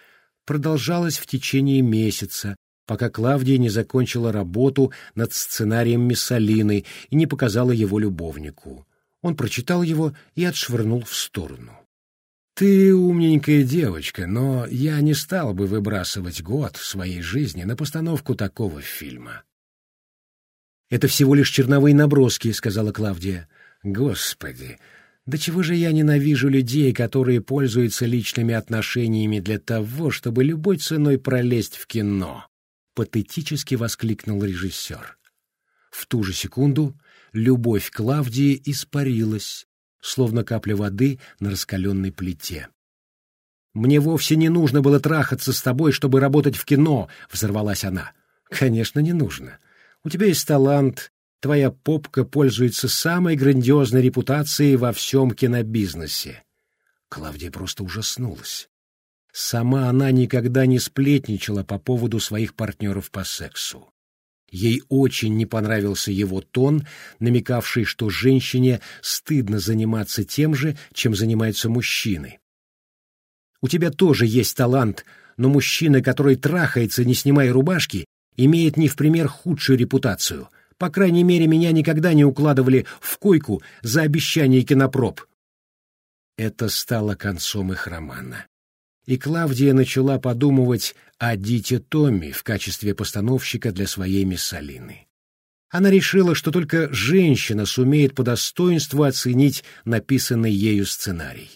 продолжалась в течение месяца, пока Клавдия не закончила работу над сценарием Миссалины и не показала его любовнику. Он прочитал его и отшвырнул в сторону. «Ты умненькая девочка, но я не стал бы выбрасывать год своей жизни на постановку такого фильма». «Это всего лишь черновые наброски», — сказала Клавдия. «Господи, да чего же я ненавижу людей, которые пользуются личными отношениями для того, чтобы любой ценой пролезть в кино?» — патетически воскликнул режиссер. В ту же секунду любовь Клавдии испарилась, словно капля воды на раскаленной плите. «Мне вовсе не нужно было трахаться с тобой, чтобы работать в кино», — взорвалась она. «Конечно, не нужно. У тебя есть талант, твоя попка пользуется самой грандиозной репутацией во всем кинобизнесе». Клавдия просто ужаснулась. Сама она никогда не сплетничала по поводу своих партнеров по сексу. Ей очень не понравился его тон, намекавший, что женщине стыдно заниматься тем же, чем занимаются мужчины. «У тебя тоже есть талант, но мужчина, который трахается, не снимая рубашки, имеет не в пример худшую репутацию. По крайней мере, меня никогда не укладывали в койку за обещание кинопроб». Это стало концом их романа и Клавдия начала подумывать о Дите Томми в качестве постановщика для своей Миссалины. Она решила, что только женщина сумеет по достоинству оценить написанный ею сценарий.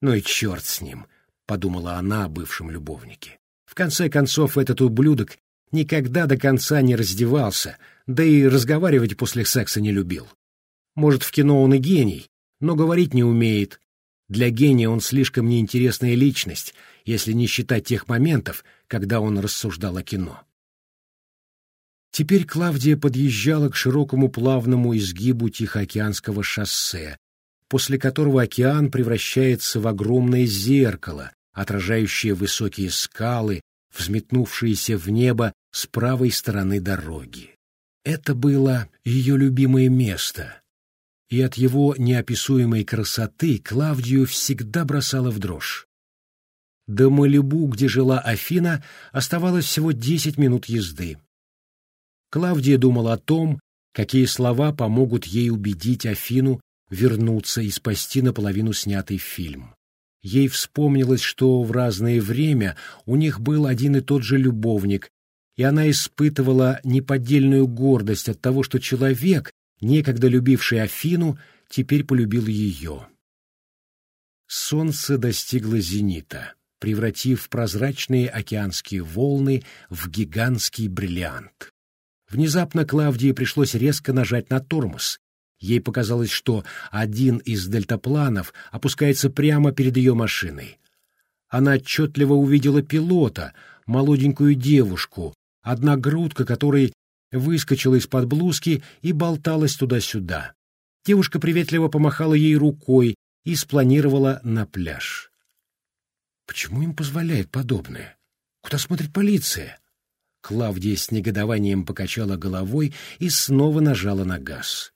«Ну и черт с ним», — подумала она о бывшем любовнике. В конце концов, этот ублюдок никогда до конца не раздевался, да и разговаривать после секса не любил. Может, в кино он и гений, но говорить не умеет, для гения он слишком неинтересная личность, если не считать тех моментов, когда он рассуждал о кино. Теперь Клавдия подъезжала к широкому плавному изгибу Тихоокеанского шоссе, после которого океан превращается в огромное зеркало, отражающее высокие скалы, взметнувшиеся в небо с правой стороны дороги. Это было ее любимое место, и от его неописуемой красоты Клавдию всегда бросала в дрожь. До Малибу, где жила Афина, оставалось всего десять минут езды. Клавдия думала о том, какие слова помогут ей убедить Афину вернуться и спасти наполовину снятый фильм. Ей вспомнилось, что в разное время у них был один и тот же любовник, и она испытывала неподдельную гордость от того, что человек, некогда любивший Афину, теперь полюбил ее. Солнце достигло зенита, превратив прозрачные океанские волны в гигантский бриллиант. Внезапно Клавдии пришлось резко нажать на тормоз. Ей показалось, что один из дельтапланов опускается прямо перед ее машиной. Она отчетливо увидела пилота, молоденькую девушку, одна грудка которой выскочила из-под блузки и болталась туда-сюда. Девушка приветливо помахала ей рукой и спланировала на пляж. Почему им позволяет подобное? Куда смотрит полиция? Клавдия с негодованием покачала головой и снова нажала на газ.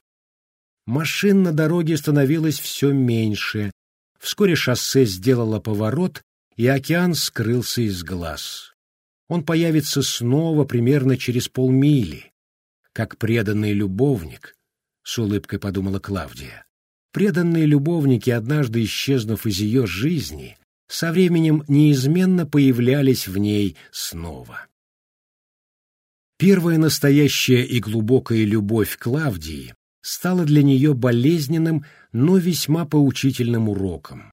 Машин на дороге становилось все меньше. Вскоре шоссе сделало поворот, и океан скрылся из глаз он появится снова примерно через полмили, как преданный любовник, — с улыбкой подумала Клавдия. Преданные любовники, однажды исчезнув из ее жизни, со временем неизменно появлялись в ней снова. Первая настоящая и глубокая любовь Клавдии стала для нее болезненным, но весьма поучительным уроком.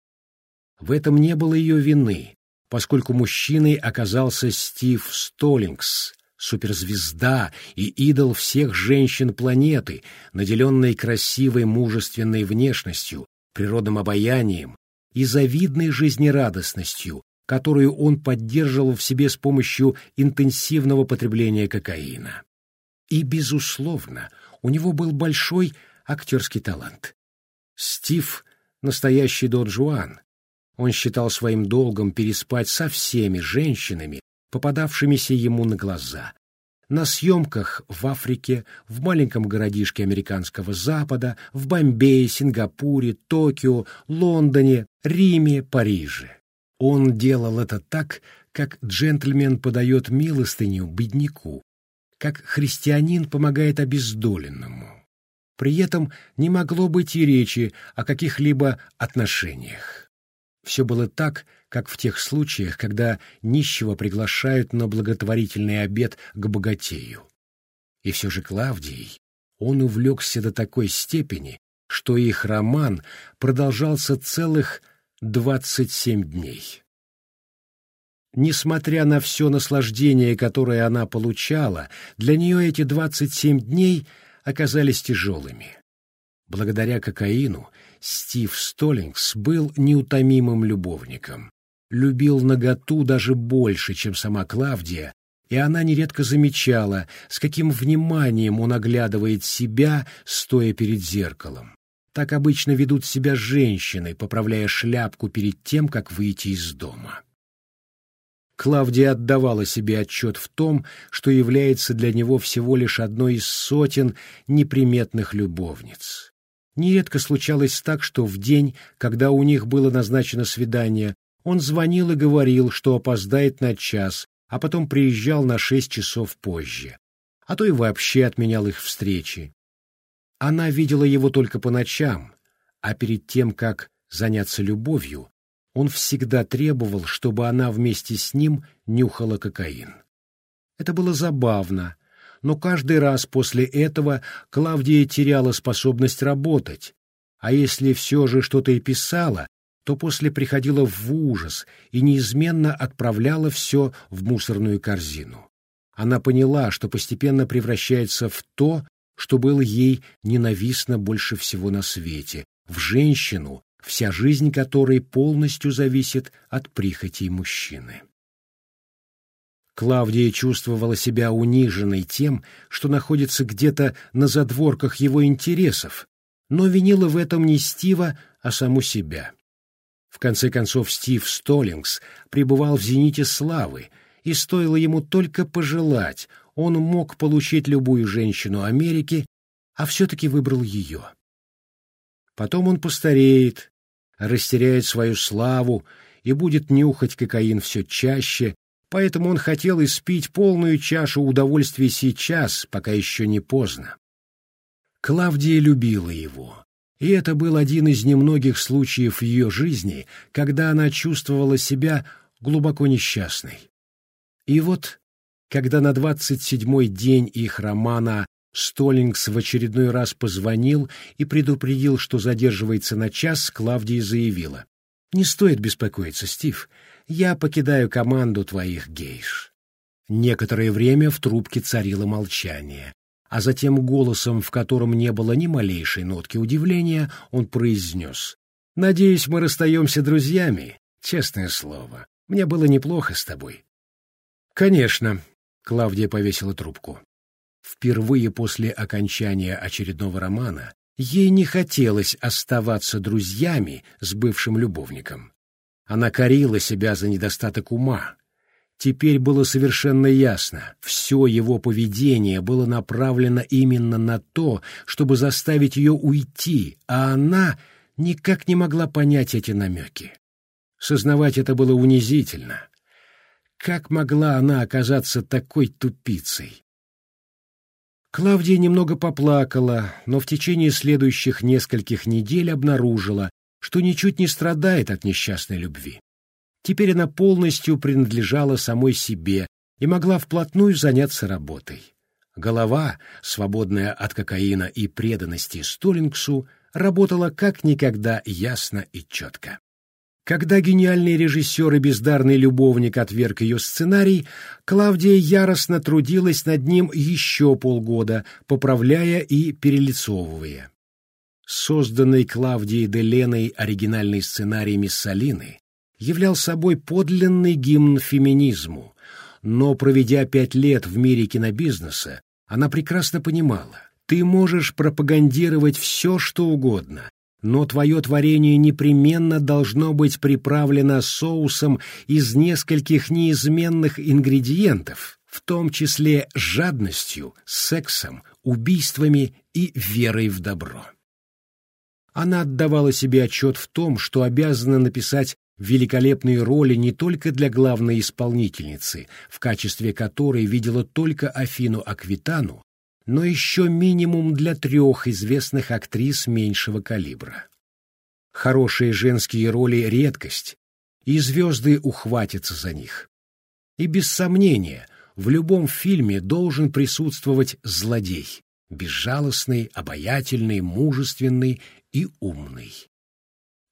В этом не было ее вины, поскольку мужчиной оказался Стив Столлингс, суперзвезда и идол всех женщин планеты, наделенный красивой мужественной внешностью, природным обаянием и завидной жизнерадостностью, которую он поддерживал в себе с помощью интенсивного потребления кокаина. И, безусловно, у него был большой актерский талант. Стив — настоящий Дон Жуан, Он считал своим долгом переспать со всеми женщинами, попадавшимися ему на глаза. На съемках в Африке, в маленьком городишке американского Запада, в Бомбее, Сингапуре, Токио, Лондоне, Риме, Париже. Он делал это так, как джентльмен подает милостыню бедняку, как христианин помогает обездоленному. При этом не могло быть и речи о каких-либо отношениях. Все было так, как в тех случаях, когда нищего приглашают на благотворительный обед к богатею. И все же Клавдией он увлекся до такой степени, что их роман продолжался целых двадцать семь дней. Несмотря на все наслаждение, которое она получала, для нее эти двадцать семь дней оказались тяжелыми. Благодаря кокаину Стив Столлингс был неутомимым любовником. Любил наготу даже больше, чем сама Клавдия, и она нередко замечала, с каким вниманием он оглядывает себя, стоя перед зеркалом. Так обычно ведут себя женщины, поправляя шляпку перед тем, как выйти из дома. Клавдия отдавала себе отчет в том, что является для него всего лишь одной из сотен неприметных любовниц. Нередко случалось так, что в день, когда у них было назначено свидание, он звонил и говорил, что опоздает на час, а потом приезжал на шесть часов позже. А то и вообще отменял их встречи. Она видела его только по ночам, а перед тем, как заняться любовью, он всегда требовал, чтобы она вместе с ним нюхала кокаин. Это было забавно, но каждый раз после этого Клавдия теряла способность работать, а если все же что-то и писала, то после приходила в ужас и неизменно отправляла все в мусорную корзину. Она поняла, что постепенно превращается в то, что было ей ненавистно больше всего на свете, в женщину, вся жизнь которой полностью зависит от прихотей мужчины. Клавдия чувствовала себя униженной тем, что находится где-то на задворках его интересов, но винила в этом не Стива, а саму себя. В конце концов, Стив Столлингс пребывал в зените славы, и стоило ему только пожелать, он мог получить любую женщину Америки, а все-таки выбрал ее. Потом он постареет, растеряет свою славу и будет нюхать кокаин все чаще, поэтому он хотел испить полную чашу удовольствия сейчас, пока еще не поздно. Клавдия любила его, и это был один из немногих случаев ее жизни, когда она чувствовала себя глубоко несчастной. И вот, когда на двадцать седьмой день их романа Столлингс в очередной раз позвонил и предупредил, что задерживается на час, Клавдия заявила. «Не стоит беспокоиться, Стив. Я покидаю команду твоих гейш». Некоторое время в трубке царило молчание, а затем голосом, в котором не было ни малейшей нотки удивления, он произнес. «Надеюсь, мы расстаемся друзьями. Честное слово, мне было неплохо с тобой». «Конечно», — Клавдия повесила трубку. Впервые после окончания очередного романа ей не хотелось оставаться друзьями с бывшим любовником. Она корила себя за недостаток ума. Теперь было совершенно ясно, все его поведение было направлено именно на то, чтобы заставить ее уйти, а она никак не могла понять эти намеки. Сознавать это было унизительно. Как могла она оказаться такой тупицей? Клавдия немного поплакала, но в течение следующих нескольких недель обнаружила, что ничуть не страдает от несчастной любви. Теперь она полностью принадлежала самой себе и могла вплотную заняться работой. Голова, свободная от кокаина и преданности Столлингсу, работала как никогда ясно и четко. Когда гениальный режиссер и бездарный любовник отверг ее сценарий, Клавдия яростно трудилась над ним еще полгода, поправляя и перелицовывая. Созданный Клавдией де Леной оригинальный сценарий Миссалины являл собой подлинный гимн феминизму, но, проведя пять лет в мире кинобизнеса, она прекрасно понимала, ты можешь пропагандировать все, что угодно, но твое творение непременно должно быть приправлено соусом из нескольких неизменных ингредиентов, в том числе жадностью, сексом, убийствами и верой в добро. Она отдавала себе отчет в том, что обязана написать великолепные роли не только для главной исполнительницы, в качестве которой видела только Афину Аквитану, но еще минимум для трех известных актрис меньшего калибра. Хорошие женские роли — редкость, и звезды ухватятся за них. И без сомнения, в любом фильме должен присутствовать злодей, безжалостный, обаятельный, мужественный и умный.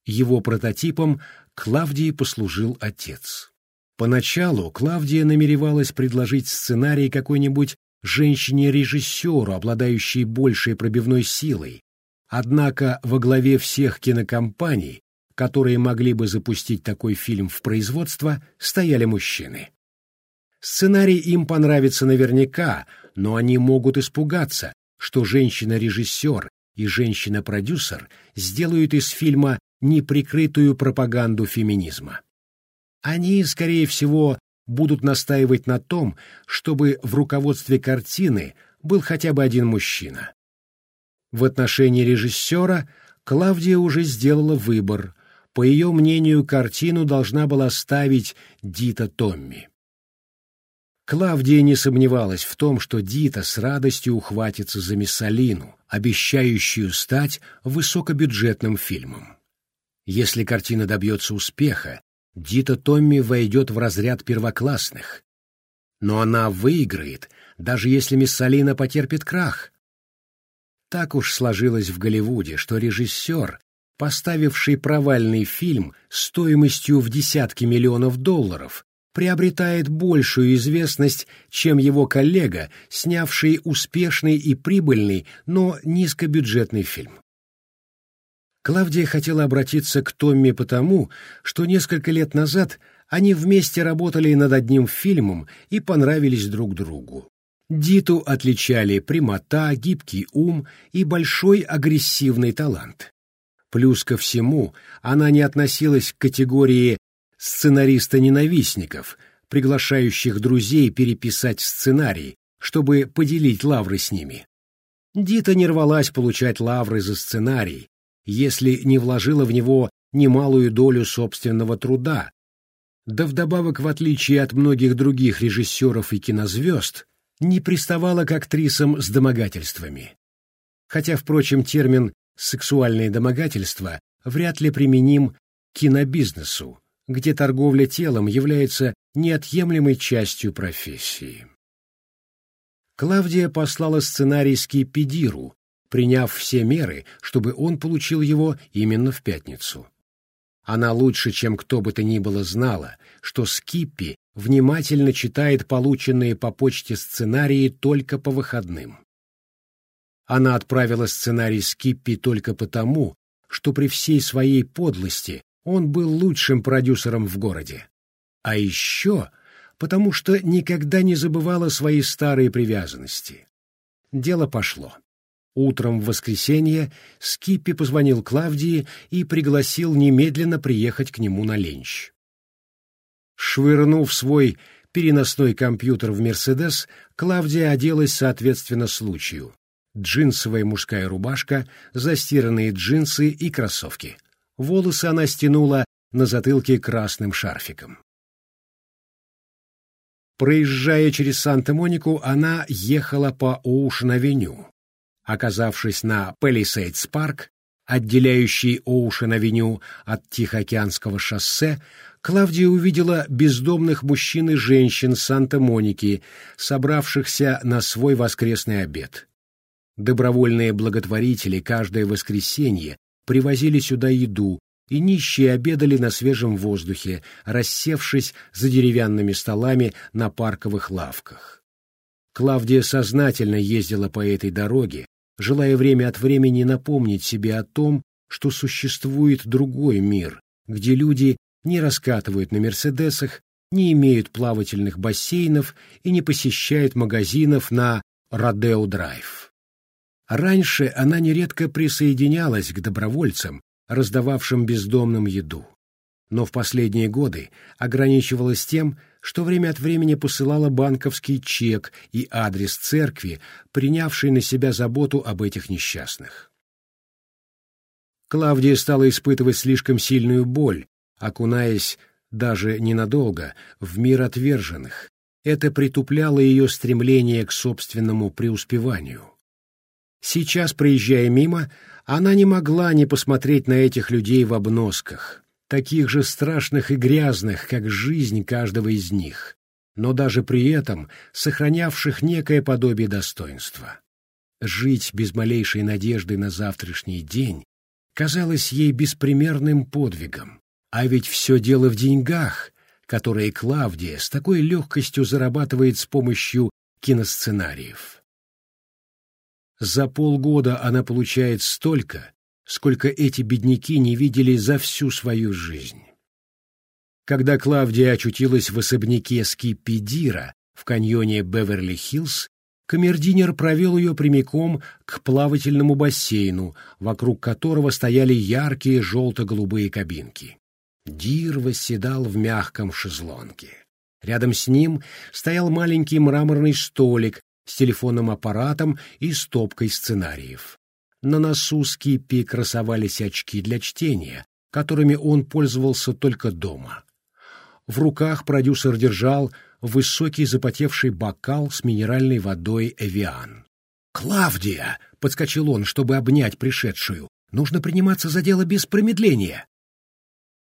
Его прототипом Клавдии послужил отец. Поначалу Клавдия намеревалась предложить сценарий какой-нибудь женщине-режиссеру, обладающей большей пробивной силой, однако во главе всех кинокомпаний, которые могли бы запустить такой фильм в производство, стояли мужчины. Сценарий им понравится наверняка, но они могут испугаться, что женщина-режиссер и женщина-продюсер сделают из фильма неприкрытую пропаганду феминизма. Они, скорее всего, будут настаивать на том, чтобы в руководстве картины был хотя бы один мужчина. В отношении режиссера Клавдия уже сделала выбор. По ее мнению, картину должна была ставить Дита Томми. Клавдия не сомневалась в том, что Дита с радостью ухватится за Миссалину, обещающую стать высокобюджетным фильмом. Если картина добьется успеха, Дита Томми войдет в разряд первоклассных. Но она выиграет, даже если Миссалина потерпит крах. Так уж сложилось в Голливуде, что режиссер, поставивший провальный фильм стоимостью в десятки миллионов долларов, приобретает большую известность, чем его коллега, снявший успешный и прибыльный, но низкобюджетный фильм. Клавдия хотела обратиться к Томми потому, что несколько лет назад они вместе работали над одним фильмом и понравились друг другу. Диту отличали прямота, гибкий ум и большой агрессивный талант. Плюс ко всему, она не относилась к категории сценариста-ненавистников, приглашающих друзей переписать сценарий, чтобы поделить лавры с ними. Дита не рвалась получать лавры за сценарий, если не вложила в него немалую долю собственного труда, да вдобавок, в отличие от многих других режиссеров и кинозвезд, не приставала к актрисам с домогательствами. Хотя, впрочем, термин «сексуальное домогательство» вряд ли применим к кинобизнесу, где торговля телом является неотъемлемой частью профессии. Клавдия послала сценарий Скипидиру, приняв все меры, чтобы он получил его именно в пятницу. Она лучше, чем кто бы то ни было, знала, что Скиппи внимательно читает полученные по почте сценарии только по выходным. Она отправила сценарий Скиппи только потому, что при всей своей подлости он был лучшим продюсером в городе. А еще потому что никогда не забывала свои старые привязанности. Дело пошло. Утром в воскресенье Скиппи позвонил Клавдии и пригласил немедленно приехать к нему на ленч. Швырнув свой переносной компьютер в «Мерседес», Клавдия оделась соответственно случаю. Джинсовая мужская рубашка, застиранные джинсы и кроссовки. Волосы она стянула на затылке красным шарфиком. Проезжая через Санта-Монику, она ехала по Оушен-авеню, Оказавшись на Пэлисейдс-парк, отделяющий Оушен-авеню от Тихоокеанского шоссе, Клавдия увидела бездомных мужчин и женщин Санта-Моники, собравшихся на свой воскресный обед. Добровольные благотворители каждое воскресенье привозили сюда еду, и нищие обедали на свежем воздухе, рассевшись за деревянными столами на парковых лавках. Клавдия сознательно ездила по этой дороге, желая время от времени напомнить себе о том, что существует другой мир, где люди не раскатывают на «Мерседесах», не имеют плавательных бассейнов и не посещают магазинов на Родео-драйв. Раньше она нередко присоединялась к добровольцам, раздававшим бездомным еду. Но в последние годы ограничивалась тем, что время от времени посылала банковский чек и адрес церкви, принявшей на себя заботу об этих несчастных. Клавдия стала испытывать слишком сильную боль, окунаясь даже ненадолго в мир отверженных. Это притупляло ее стремление к собственному преуспеванию. Сейчас, проезжая мимо, она не могла не посмотреть на этих людей в обносках, таких же страшных и грязных, как жизнь каждого из них, но даже при этом сохранявших некое подобие достоинства. Жить без малейшей надежды на завтрашний день казалось ей беспримерным подвигом. А ведь все дело в деньгах, которые Клавдия с такой легкостью зарабатывает с помощью киносценариев. За полгода она получает столько, сколько эти бедняки не видели за всю свою жизнь. Когда Клавдия очутилась в особняке Скиппидира в каньоне Беверли-Хиллз, камердинер провел ее прямиком к плавательному бассейну, вокруг которого стояли яркие желто-голубые кабинки. Дир восседал в мягком шезлонге. Рядом с ним стоял маленький мраморный столик с телефонным аппаратом и стопкой сценариев. На носу Скиппи красовались очки для чтения, которыми он пользовался только дома. В руках продюсер держал высокий запотевший бокал с минеральной водой «Эвиан». «Клавдия!» — подскочил он, чтобы обнять пришедшую. «Нужно приниматься за дело без промедления!»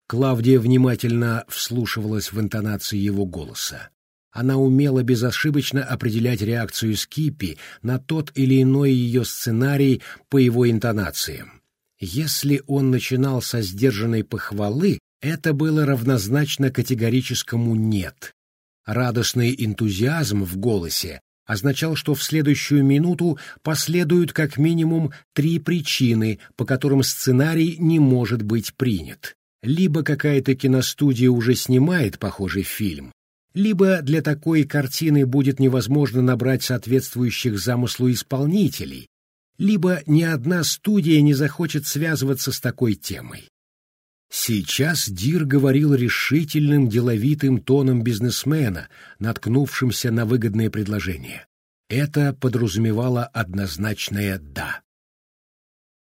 Клавдия внимательно вслушивалась в интонации его голоса. Она умела безошибочно определять реакцию Скиппи на тот или иной ее сценарий по его интонациям. Если он начинал со сдержанной похвалы, это было равнозначно категорическому «нет». Радостный энтузиазм в голосе означал, что в следующую минуту последуют как минимум три причины, по которым сценарий не может быть принят. Либо какая-то киностудия уже снимает похожий фильм, либо для такой картины будет невозможно набрать соответствующих замыслу исполнителей, либо ни одна студия не захочет связываться с такой темой. Сейчас Дир говорил решительным, деловитым тоном бизнесмена, наткнувшимся на выгодное предложение. Это подразумевало однозначное «да».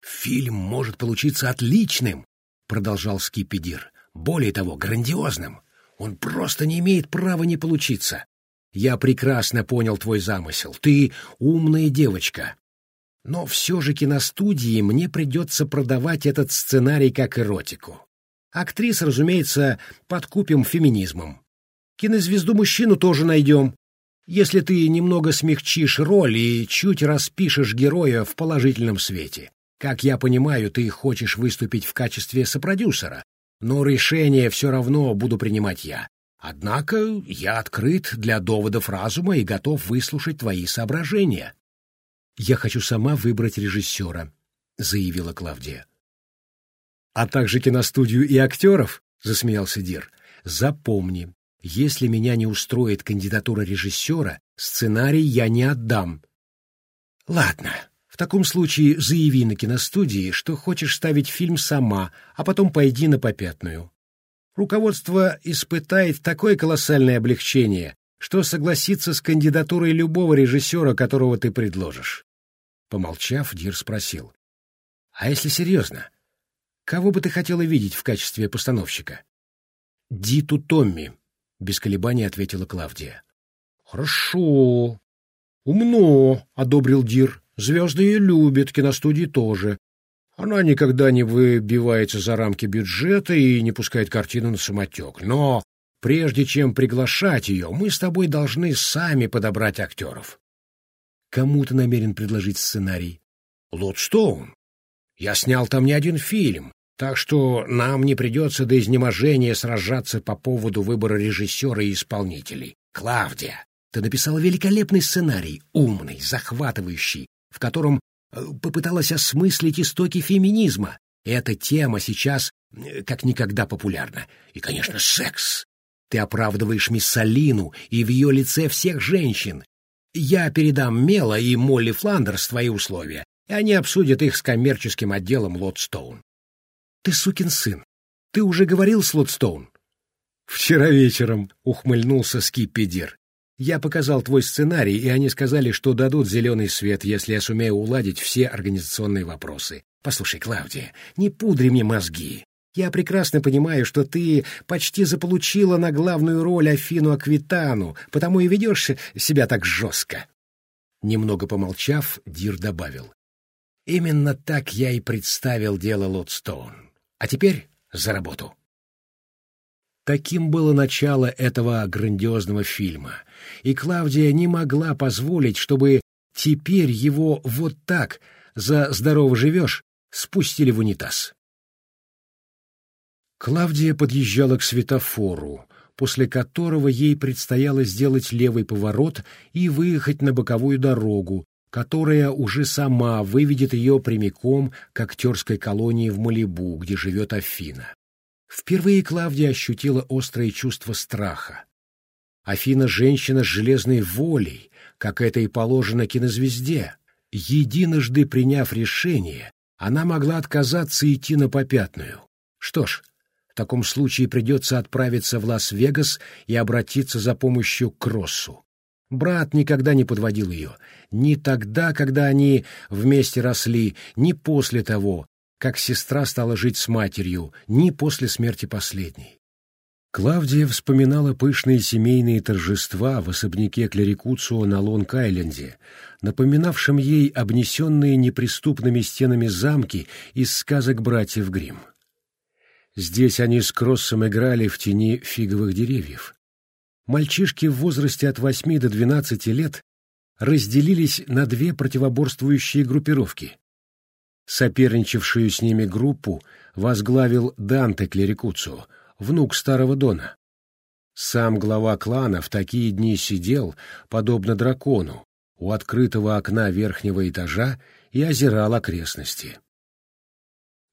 «Фильм может получиться отличным», — продолжал Скипидир. «Более того, грандиозным. Он просто не имеет права не получиться. Я прекрасно понял твой замысел. Ты умная девочка. Но все же киностудии мне придется продавать этот сценарий как эротику. Актрис, разумеется, подкупим феминизмом. Кинозвезду-мужчину тоже найдем. Если ты немного смягчишь роль и чуть распишешь героя в положительном свете. Как я понимаю, ты хочешь выступить в качестве сопродюсера, но решение все равно буду принимать я. Однако я открыт для доводов разума и готов выслушать твои соображения. «Я хочу сама выбрать режиссера», — заявила Клавдия. «А также киностудию и актеров?» — засмеялся Дир. «Запомни, если меня не устроит кандидатура режиссера, сценарий я не отдам». «Ладно, в таком случае заяви на киностудии, что хочешь ставить фильм сама, а потом пойди на попятную. Руководство испытает такое колоссальное облегчение, что согласится с кандидатурой любого режиссера, которого ты предложишь. Помолчав, Дир спросил. — А если серьезно, кого бы ты хотела видеть в качестве постановщика? — Диту Томми, — без колебаний ответила Клавдия. — Хорошо. — Умно, — одобрил Дир. Звезды ее любят, киностудии тоже. Она никогда не выбивается за рамки бюджета и не пускает картину на самотек. Но прежде чем приглашать ее, мы с тобой должны сами подобрать актеров. Кому ты намерен предложить сценарий? Лотстоун. Я снял там не один фильм, так что нам не придется до изнеможения сражаться по поводу выбора режиссера и исполнителей. Клавдия, ты написала великолепный сценарий, умный, захватывающий, в котором э, попыталась осмыслить истоки феминизма. Эта тема сейчас э, как никогда популярна. И, конечно, секс. Ты оправдываешь Миссалину и в ее лице всех женщин. Я передам Мела и Молли Фландерс твои условия. и они обсудят их с коммерческим отделом Лотстоун. Ты сукин сын. Ты уже говорил с Лотстоун? Вчера вечером, ухмыльнулся Скиппи Дир. Я показал твой сценарий, и они сказали, что дадут зеленый свет, если я сумею уладить все организационные вопросы. Послушай, Клавдия, не пудри мне мозги. Я прекрасно понимаю, что ты почти заполучила на главную роль Афину Аквитану, потому и ведешь себя так жестко. Немного помолчав, Дир добавил. Именно так я и представил дело Лотстоун. А теперь за работу. Таким было начало этого грандиозного фильма, и Клавдия не могла позволить, чтобы теперь его вот так, за «здорово живешь», спустили в унитаз. Клавдия подъезжала к светофору, после которого ей предстояло сделать левый поворот и выехать на боковую дорогу, которая уже сама выведет ее прямиком к актерской колонии в Малибу, где живет Афина. Впервые Клавдия ощутила острое чувство страха. Афина — женщина с железной волей, как это и положено кинозвезде. Единожды приняв решение, она могла отказаться идти на попятную. Что ж, в таком случае придется отправиться в Лас-Вегас и обратиться за помощью к Кроссу. Брат никогда не подводил ее, ни тогда, когда они вместе росли, ни после того, как сестра стала жить с матерью, ни после смерти последней. Клавдия вспоминала пышные семейные торжества в особняке Клерикуцио на Лонг-Айленде, напоминавшем ей обнесенные неприступными стенами замки из сказок братьев Гримм. Здесь они с Кроссом играли в тени фиговых деревьев. Мальчишки в возрасте от восьми до двенадцати лет разделились на две противоборствующие группировки. Соперничавшую с ними группу возглавил Данте Клерикуцио, внук старого Дона. Сам глава клана в такие дни сидел, подобно дракону, у открытого окна верхнего этажа и озирал окрестности.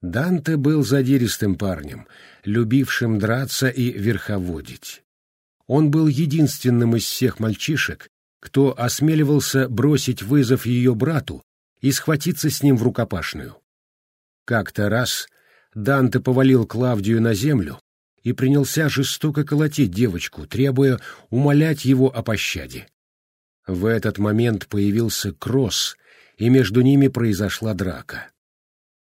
Данте был задиристым парнем, любившим драться и верховодить. Он был единственным из всех мальчишек, кто осмеливался бросить вызов ее брату и схватиться с ним в рукопашную. Как-то раз Данте повалил Клавдию на землю и принялся жестоко колотить девочку, требуя умолять его о пощаде. В этот момент появился Кросс, и между ними произошла драка.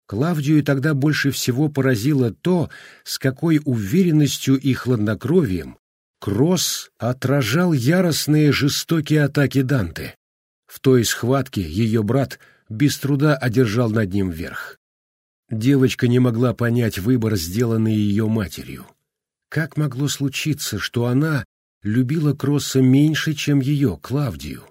Клавдию тогда больше всего поразило то, с какой уверенностью и хладнокровием Кросс отражал яростные жестокие атаки Данте. В той схватке ее брат без труда одержал над ним верх. Девочка не могла понять выбор, сделанный ее матерью. Как могло случиться, что она любила Кросса меньше, чем ее, Клавдию?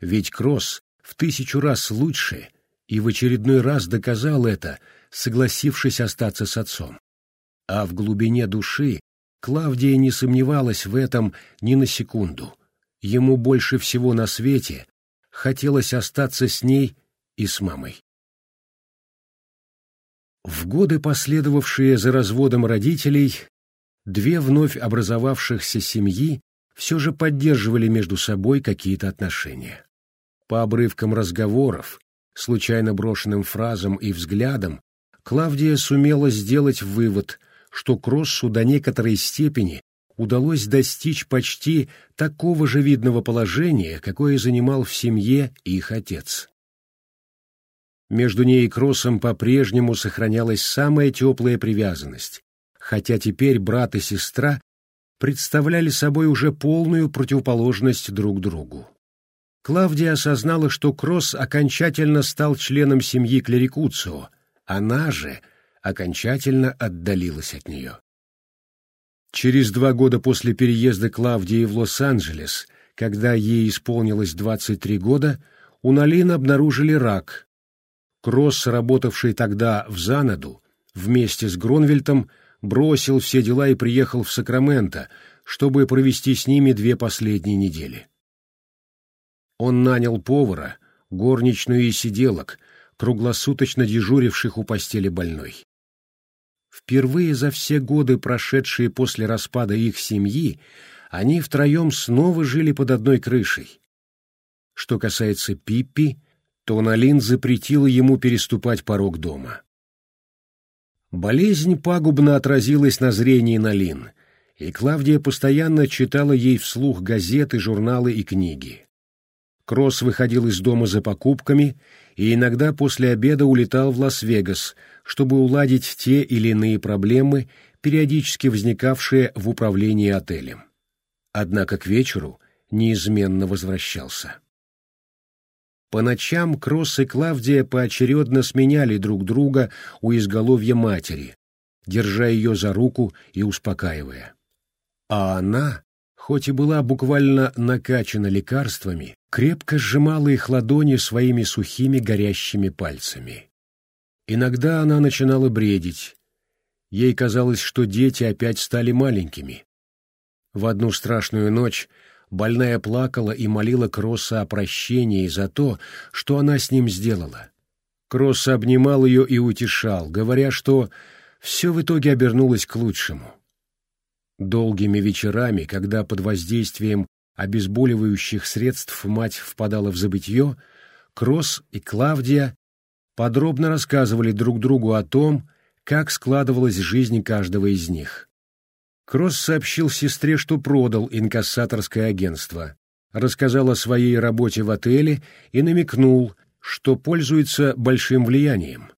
Ведь Кросс в тысячу раз лучше и в очередной раз доказал это, согласившись остаться с отцом. А в глубине души Клавдия не сомневалась в этом ни на секунду. Ему больше всего на свете хотелось остаться с ней и с мамой. В годы, последовавшие за разводом родителей, две вновь образовавшихся семьи все же поддерживали между собой какие-то отношения. По обрывкам разговоров, случайно брошенным фразам и взглядам, Клавдия сумела сделать вывод, что Кроссу до некоторой степени удалось достичь почти такого же видного положения, какое занимал в семье их отец. Между ней и Кроссом по-прежнему сохранялась самая теплая привязанность, хотя теперь брат и сестра представляли собой уже полную противоположность друг другу. Клавдия осознала, что Кросс окончательно стал членом семьи Клерикуцио, она же — окончательно отдалилась от нее. Через два года после переезда Клавдии в Лос-Анджелес, когда ей исполнилось 23 года, у Налин обнаружили рак. Кросс, работавший тогда в Занаду, вместе с Гронвельтом, бросил все дела и приехал в Сакраменто, чтобы провести с ними две последние недели. Он нанял повара, горничную и сиделок, круглосуточно дежуривших у постели больной. Впервые за все годы, прошедшие после распада их семьи, они втроем снова жили под одной крышей. Что касается Пиппи, то Налин запретила ему переступать порог дома. Болезнь пагубно отразилась на зрении Налин, и Клавдия постоянно читала ей вслух газеты, журналы и книги. Кросс выходил из дома за покупками и иногда после обеда улетал в Лас-Вегас, чтобы уладить те или иные проблемы, периодически возникавшие в управлении отелем. Однако к вечеру неизменно возвращался. По ночам Кросс и Клавдия поочередно сменяли друг друга у изголовья матери, держа ее за руку и успокаивая. А она, хоть и была буквально накачана лекарствами, крепко сжимала их ладони своими сухими горящими пальцами. Иногда она начинала бредить. Ей казалось, что дети опять стали маленькими. В одну страшную ночь больная плакала и молила Кросса о прощении за то, что она с ним сделала. Кросс обнимал ее и утешал, говоря, что все в итоге обернулось к лучшему. Долгими вечерами, когда под воздействием обезболивающих средств мать впадала в забытье, Кросс и Клавдия подробно рассказывали друг другу о том, как складывалась жизнь каждого из них. Кросс сообщил сестре, что продал инкассаторское агентство, рассказал о своей работе в отеле и намекнул, что пользуется большим влиянием.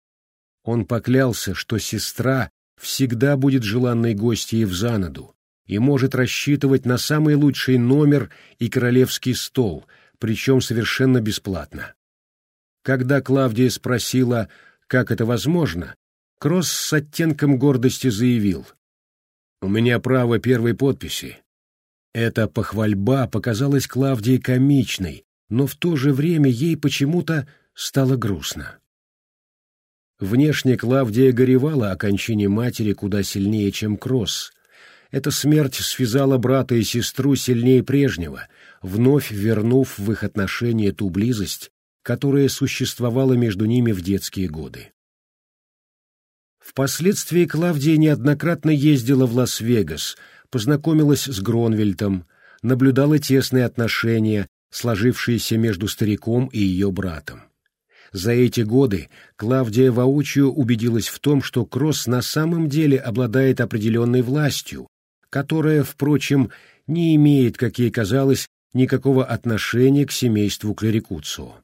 Он поклялся, что сестра всегда будет желанной гостьей в Занаду и может рассчитывать на самый лучший номер и королевский стол, причем совершенно бесплатно. Когда Клавдия спросила, как это возможно, Кросс с оттенком гордости заявил «У меня право первой подписи». Эта похвальба показалась Клавдии комичной, но в то же время ей почему-то стало грустно. Внешне Клавдия горевала о кончине матери куда сильнее, чем Кросс. Эта смерть связала брата и сестру сильнее прежнего, вновь вернув в их отношения ту близость, которая существовала между ними в детские годы. Впоследствии Клавдия неоднократно ездила в Лас-Вегас, познакомилась с Гронвельтом, наблюдала тесные отношения, сложившиеся между стариком и ее братом. За эти годы Клавдия воочию убедилась в том, что Кросс на самом деле обладает определенной властью, которая, впрочем, не имеет, как ей казалось, никакого отношения к семейству Клерикуцио.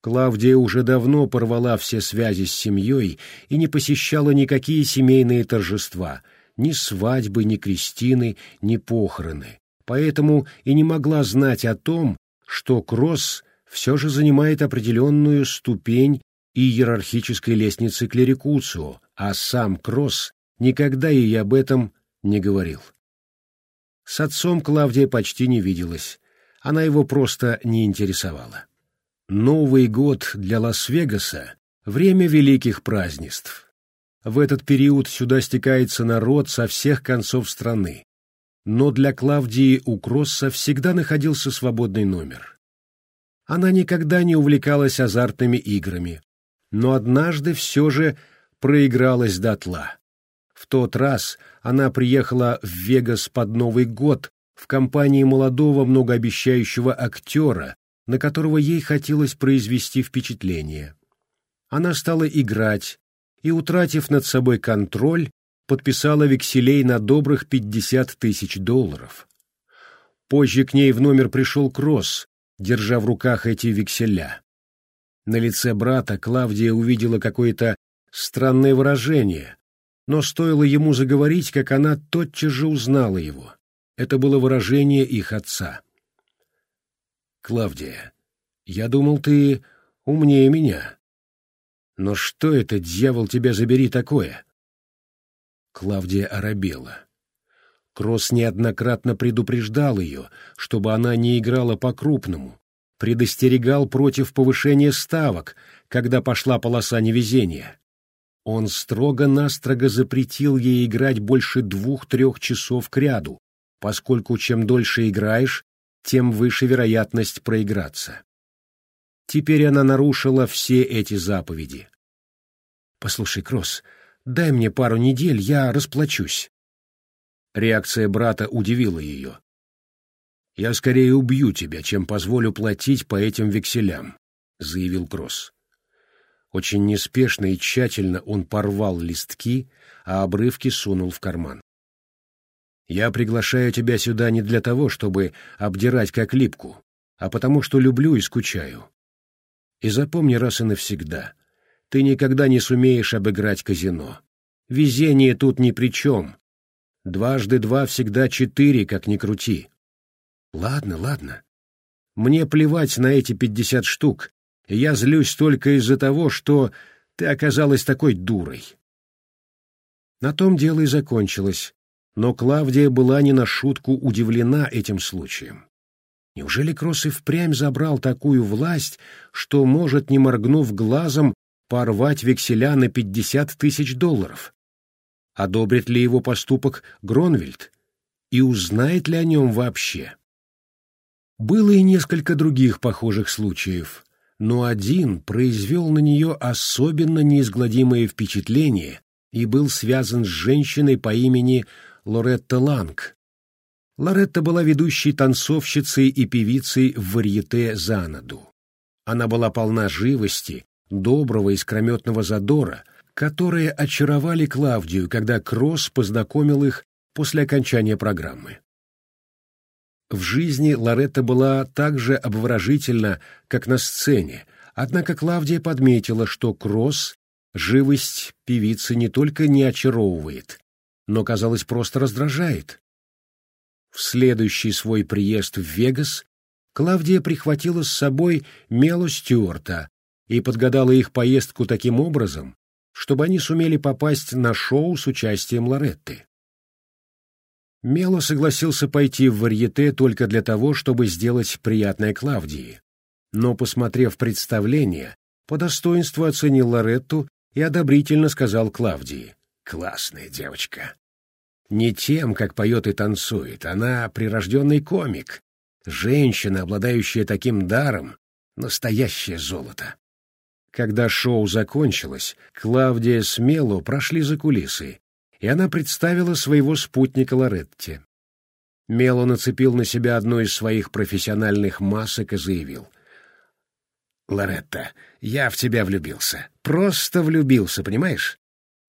Клавдия уже давно порвала все связи с семьей и не посещала никакие семейные торжества, ни свадьбы, ни крестины, ни похороны, поэтому и не могла знать о том, что Кросс все же занимает определенную ступень иерархической лестницы клерикуцио, а сам Кросс никогда ей об этом не говорил. С отцом Клавдия почти не виделась, она его просто не интересовала. Новый год для Лас-Вегаса — время великих празднеств. В этот период сюда стекается народ со всех концов страны. Но для Клавдии у Кросса всегда находился свободный номер. Она никогда не увлекалась азартными играми, но однажды все же проигралась дотла. В тот раз она приехала в Вегас под Новый год в компании молодого многообещающего актера, на которого ей хотелось произвести впечатление. Она стала играть и, утратив над собой контроль, подписала векселей на добрых пятьдесят тысяч долларов. Позже к ней в номер пришел Кросс, держа в руках эти векселя. На лице брата Клавдия увидела какое-то странное выражение, но стоило ему заговорить, как она тотчас же узнала его. Это было выражение их отца. «Клавдия, я думал, ты умнее меня. Но что это, дьявол, тебя забери такое?» Клавдия оробела. Кросс неоднократно предупреждал ее, чтобы она не играла по-крупному, предостерегал против повышения ставок, когда пошла полоса невезения. Он строго-настрого запретил ей играть больше двух-трех часов кряду, поскольку чем дольше играешь, тем выше вероятность проиграться. Теперь она нарушила все эти заповеди. «Послушай, Кросс, дай мне пару недель, я расплачусь». Реакция брата удивила ее. «Я скорее убью тебя, чем позволю платить по этим векселям», заявил Кросс. Очень неспешно и тщательно он порвал листки, а обрывки сунул в карман. «Я приглашаю тебя сюда не для того, чтобы обдирать как липку, а потому что люблю и скучаю. И запомни раз и навсегда, ты никогда не сумеешь обыграть казино. Везение тут ни при чем. Дважды два всегда четыре, как ни крути. Ладно, ладно. Мне плевать на эти пятьдесят штук, я злюсь только из-за того, что ты оказалась такой дурой. На том дело и закончилось, но Клавдия была не на шутку удивлена этим случаем. Неужели Кросс и впрямь забрал такую власть, что может, не моргнув глазом, порвать векселя на пятьдесят тысяч долларов? Одобрит ли его поступок Гронвельд? И узнает ли о нем вообще? Было и несколько других похожих случаев но один произвел на нее особенно неизгладимое впечатление и был связан с женщиной по имени Лоретта Ланг. Лоретта была ведущей танцовщицей и певицей в варьете Занаду. Она была полна живости, доброго и задора, которые очаровали Клавдию, когда Кросс познакомил их после окончания программы. В жизни Лоретта была так же обворожительна, как на сцене, однако Клавдия подметила, что Кросс живость певицы не только не очаровывает, но, казалось, просто раздражает. В следующий свой приезд в Вегас Клавдия прихватила с собой Мелу Стюарта и подгадала их поездку таким образом, чтобы они сумели попасть на шоу с участием Лоретты. Мело согласился пойти в варьете только для того, чтобы сделать приятное Клавдии. Но, посмотрев представление, по достоинству оценил Лоретту и одобрительно сказал Клавдии. «Классная девочка. Не тем, как поет и танцует, она прирожденный комик. Женщина, обладающая таким даром, настоящее золото». Когда шоу закончилось, Клавдия с Мело прошли за кулисы, и она представила своего спутника Лоретти. Мело нацепил на себя одну из своих профессиональных масок и заявил. «Лоретта, я в тебя влюбился. Просто влюбился, понимаешь?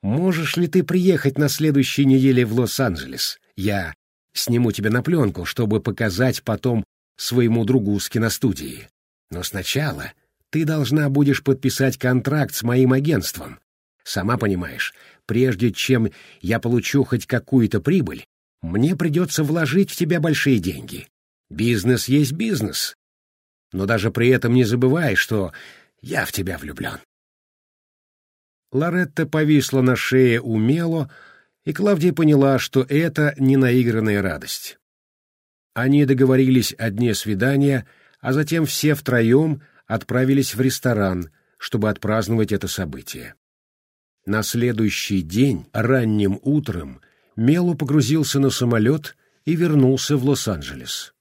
Можешь ли ты приехать на следующей неделе в Лос-Анджелес? Я сниму тебя на пленку, чтобы показать потом своему другу с киностудии. Но сначала ты должна будешь подписать контракт с моим агентством. Сама понимаешь, прежде чем я получу хоть какую-то прибыль, мне придется вложить в тебя большие деньги. Бизнес есть бизнес. Но даже при этом не забывай, что я в тебя влюблен. Лоретта повисла на шее у Мело, и Клавдия поняла, что это не наигранная радость. Они договорились о дне свидания, а затем все втроем отправились в ресторан, чтобы отпраздновать это событие. На следующий день, ранним утром, Мелу погрузился на самолет и вернулся в Лос-Анджелес.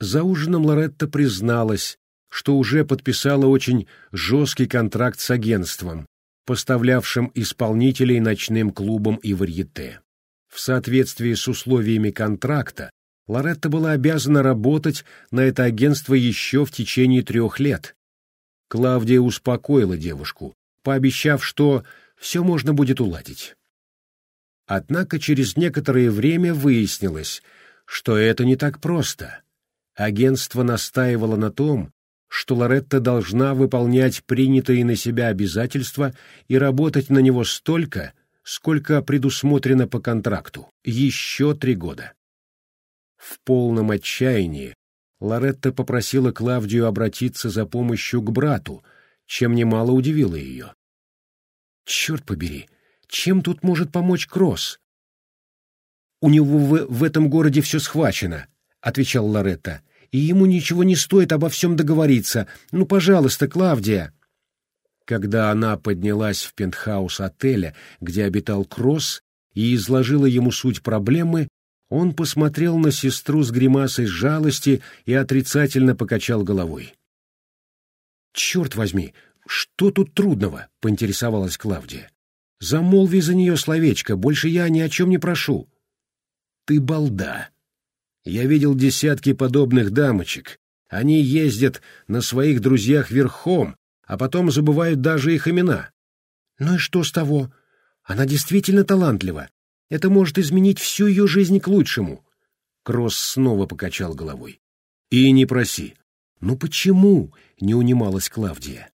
За ужином Лоретта призналась, что уже подписала очень жесткий контракт с агентством, поставлявшим исполнителей ночным клубам и варьете. В соответствии с условиями контракта Лоретта была обязана работать на это агентство еще в течение трех лет. Клавдия успокоила девушку, пообещав, что все можно будет уладить. Однако через некоторое время выяснилось, что это не так просто. Агентство настаивало на том, что Лоретта должна выполнять принятые на себя обязательства и работать на него столько, сколько предусмотрено по контракту, еще три года. В полном отчаянии Лоретта попросила Клавдию обратиться за помощью к брату, чем немало удивило ее. «Черт побери, чем тут может помочь Кросс?» «У него в, в этом городе все схвачено», — отвечал Лоретта, «и ему ничего не стоит обо всем договориться. Ну, пожалуйста, Клавдия». Когда она поднялась в пентхаус отеля, где обитал Кросс, и изложила ему суть проблемы, он посмотрел на сестру с гримасой жалости и отрицательно покачал головой. «Черт возьми, что тут трудного?» — поинтересовалась Клавдия. «Замолви за нее словечко, больше я ни о чем не прошу». «Ты балда. Я видел десятки подобных дамочек, Они ездят на своих друзьях верхом, а потом забывают даже их имена. Ну и что с того? Она действительно талантлива. Это может изменить всю ее жизнь к лучшему. Кросс снова покачал головой. И не проси. Ну почему? Не унималась Клавдия.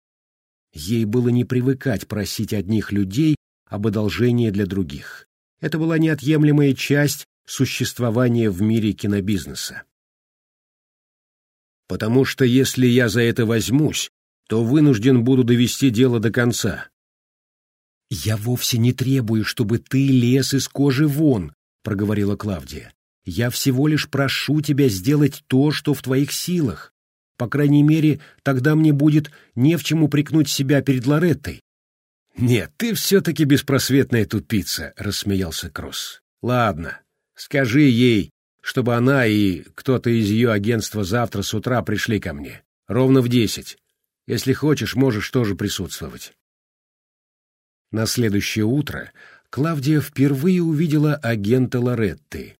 Ей было не привыкать просить одних людей об одолжении для других. Это была неотъемлемая часть существования в мире кинобизнеса. Потому что если я за это возьмусь, то вынужден буду довести дело до конца. «Я вовсе не требую, чтобы ты лез из кожи вон», — проговорила Клавдия. «Я всего лишь прошу тебя сделать то, что в твоих силах. По крайней мере, тогда мне будет не в чем упрекнуть себя перед Лореттой». «Нет, ты все-таки беспросветная тупица», — рассмеялся Кросс. «Ладно, скажи ей, чтобы она и кто-то из ее агентства завтра с утра пришли ко мне. Ровно в десять. Если хочешь, можешь тоже присутствовать». На следующее утро Клавдия впервые увидела агента Лоретты.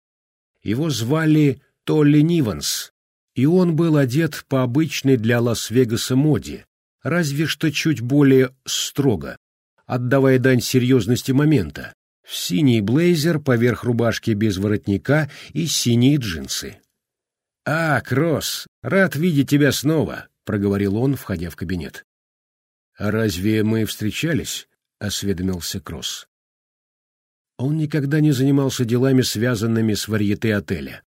Его звали Толли Ниванс, и он был одет по обычной для Лас-Вегаса моде, разве что чуть более строго, отдавая дань серьезности момента, в синий блейзер поверх рубашки без воротника и синие джинсы. «А, Кросс, рад видеть тебя снова», — проговорил он, входя в кабинет. «А разве мы встречались?» — осведомился Кросс. Он никогда не занимался делами, связанными с варьете отеля.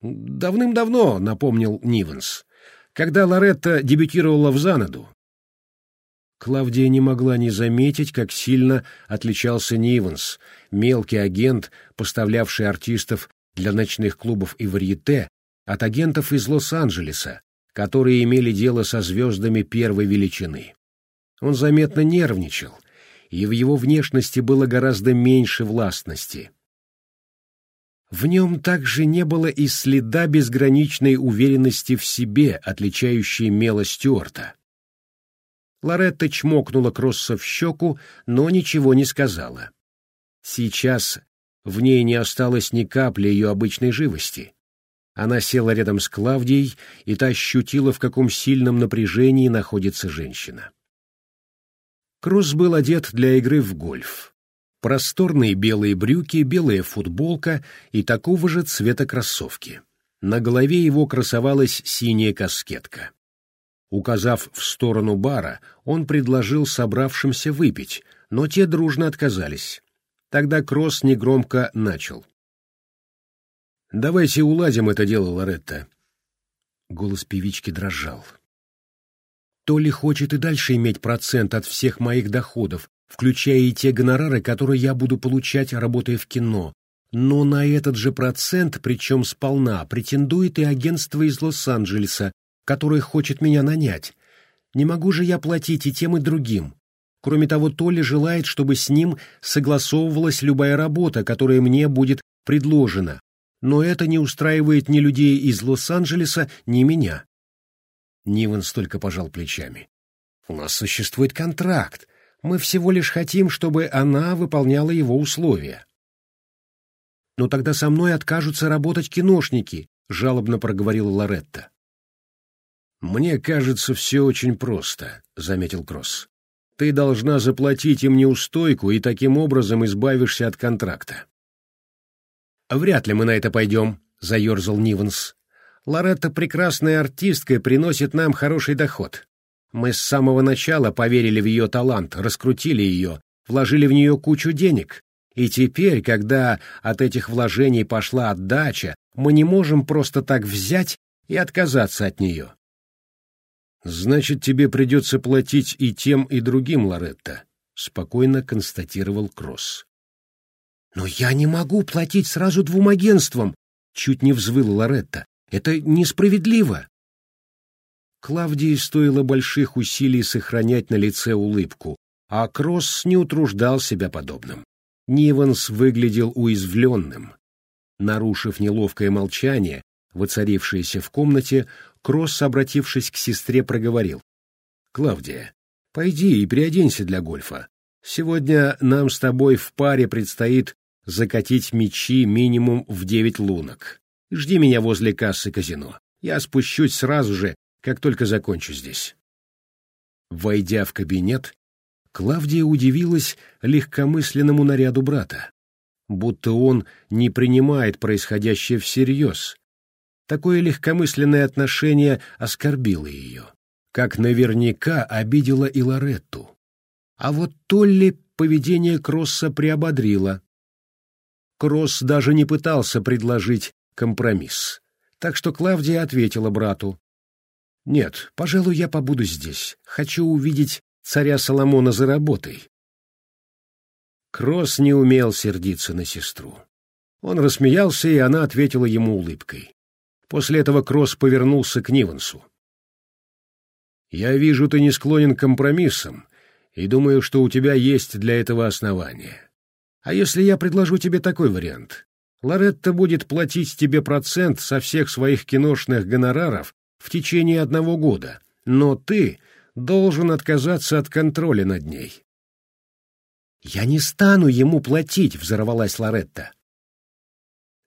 «Давным-давно», — напомнил Нивенс, — «когда Лоретта дебютировала в Занаду». Клавдия не могла не заметить, как сильно отличался Нивенс, мелкий агент, поставлявший артистов для ночных клубов и варьете, от агентов из Лос-Анджелеса, которые имели дело со звездами первой величины. Он заметно нервничал — и в его внешности было гораздо меньше властности. В нем также не было и следа безграничной уверенности в себе, отличающей Мела Стюарта. Лоретта чмокнула Кросса в щеку, но ничего не сказала. Сейчас в ней не осталось ни капли ее обычной живости. Она села рядом с Клавдией, и та ощутила, в каком сильном напряжении находится женщина. Кросс был одет для игры в гольф. Просторные белые брюки, белая футболка и такого же цвета кроссовки. На голове его красовалась синяя каскетка. Указав в сторону бара, он предложил собравшимся выпить, но те дружно отказались. Тогда Кросс негромко начал. «Давайте уладим это дело, Лоретта». Голос певички дрожал. То ли хочет и дальше иметь процент от всех моих доходов, включая и те гонорары, которые я буду получать, работая в кино. Но на этот же процент, причем сполна, претендует и агентство из Лос-Анджелеса, которое хочет меня нанять. Не могу же я платить и тем, и другим. Кроме того, Толи желает, чтобы с ним согласовывалась любая работа, которая мне будет предложена. Но это не устраивает ни людей из Лос-Анджелеса, ни меня. Ниванс только пожал плечами. «У нас существует контракт. Мы всего лишь хотим, чтобы она выполняла его условия». «Но тогда со мной откажутся работать киношники», — жалобно проговорила Лоретта. «Мне кажется, все очень просто», — заметил Кросс. «Ты должна заплатить им неустойку и таким образом избавишься от контракта». «Вряд ли мы на это пойдем», — заерзал Ниванс. Лоретта прекрасная артистка и приносит нам хороший доход. Мы с самого начала поверили в ее талант, раскрутили ее, вложили в нее кучу денег. И теперь, когда от этих вложений пошла отдача, мы не можем просто так взять и отказаться от нее. «Значит, тебе придется платить и тем, и другим, Лоретта», — спокойно констатировал Кросс. «Но я не могу платить сразу двум агентствам», — чуть не взвыла Лоретта. Это несправедливо. Клавдии стоило больших усилий сохранять на лице улыбку, а Кросс не утруждал себя подобным. Ниванс выглядел уязвленным. Нарушив неловкое молчание, воцарившееся в комнате, Кросс, обратившись к сестре, проговорил. «Клавдия, пойди и переоденься для гольфа. Сегодня нам с тобой в паре предстоит закатить мячи минимум в девять лунок. Жди меня возле кассы казино. Я спущусь сразу же, как только закончу здесь. Войдя в кабинет, Клавдия удивилась легкомысленному наряду брата, будто он не принимает происходящее всерьез. Такое легкомысленное отношение оскорбило ее, как наверняка обидело и Лоретту. А вот Толли поведение Кросса приободрило. Кросс даже не пытался предложить компромисс, так что Клавдия ответила брату. «Нет, пожалуй, я побуду здесь. Хочу увидеть царя Соломона за работой. Кросс не умел сердиться на сестру. Он рассмеялся, и она ответила ему улыбкой. После этого Кросс повернулся к Нивансу. «Я вижу, ты не склонен к компромиссам, и думаю, что у тебя есть для этого основания. А если я предложу тебе такой вариант? Лоретта будет платить тебе процент со всех своих киношных гонораров в течение одного года, но ты должен отказаться от контроля над ней. «Я не стану ему платить», — взорвалась Лоретта.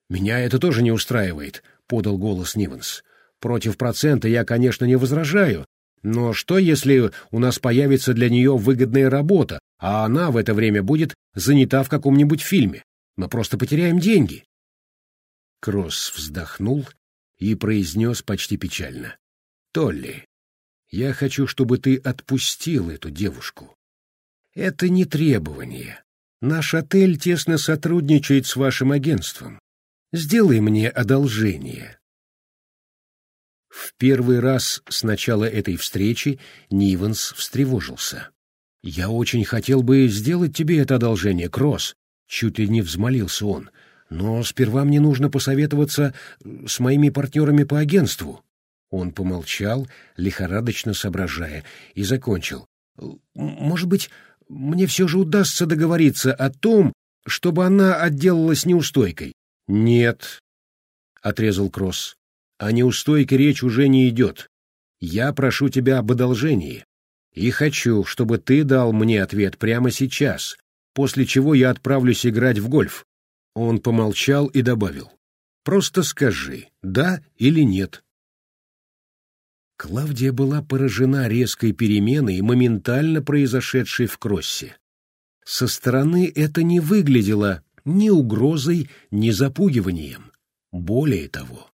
«Меня это тоже не устраивает», — подал голос Нивенс. «Против процента я, конечно, не возражаю, но что, если у нас появится для нее выгодная работа, а она в это время будет занята в каком-нибудь фильме? Мы просто потеряем деньги». Кросс вздохнул и произнес почти печально. «Толли, я хочу, чтобы ты отпустил эту девушку. Это не требование. Наш отель тесно сотрудничает с вашим агентством. Сделай мне одолжение. В первый раз с начала этой встречи Нивенс встревожился. «Я очень хотел бы сделать тебе это одолжение, Кросс», — чуть ли не взмолился он. «Но сперва мне нужно посоветоваться с моими партнерами по агентству». Он помолчал, лихорадочно соображая, и закончил. «Может быть, мне все же удастся договориться о том, чтобы она отделалась неустойкой?» «Нет», — отрезал Кросс. «О неустойке речь уже не идет. Я прошу тебя об одолжении. И хочу, чтобы ты дал мне ответ прямо сейчас, после чего я отправлюсь играть в гольф». Он помолчал и добавил. «Просто скажи, да или нет». Клавдия была поражена резкой переменой, моментально произошедшей в Кроссе. Со стороны это не выглядело ни угрозой, ни запугиванием. Более того,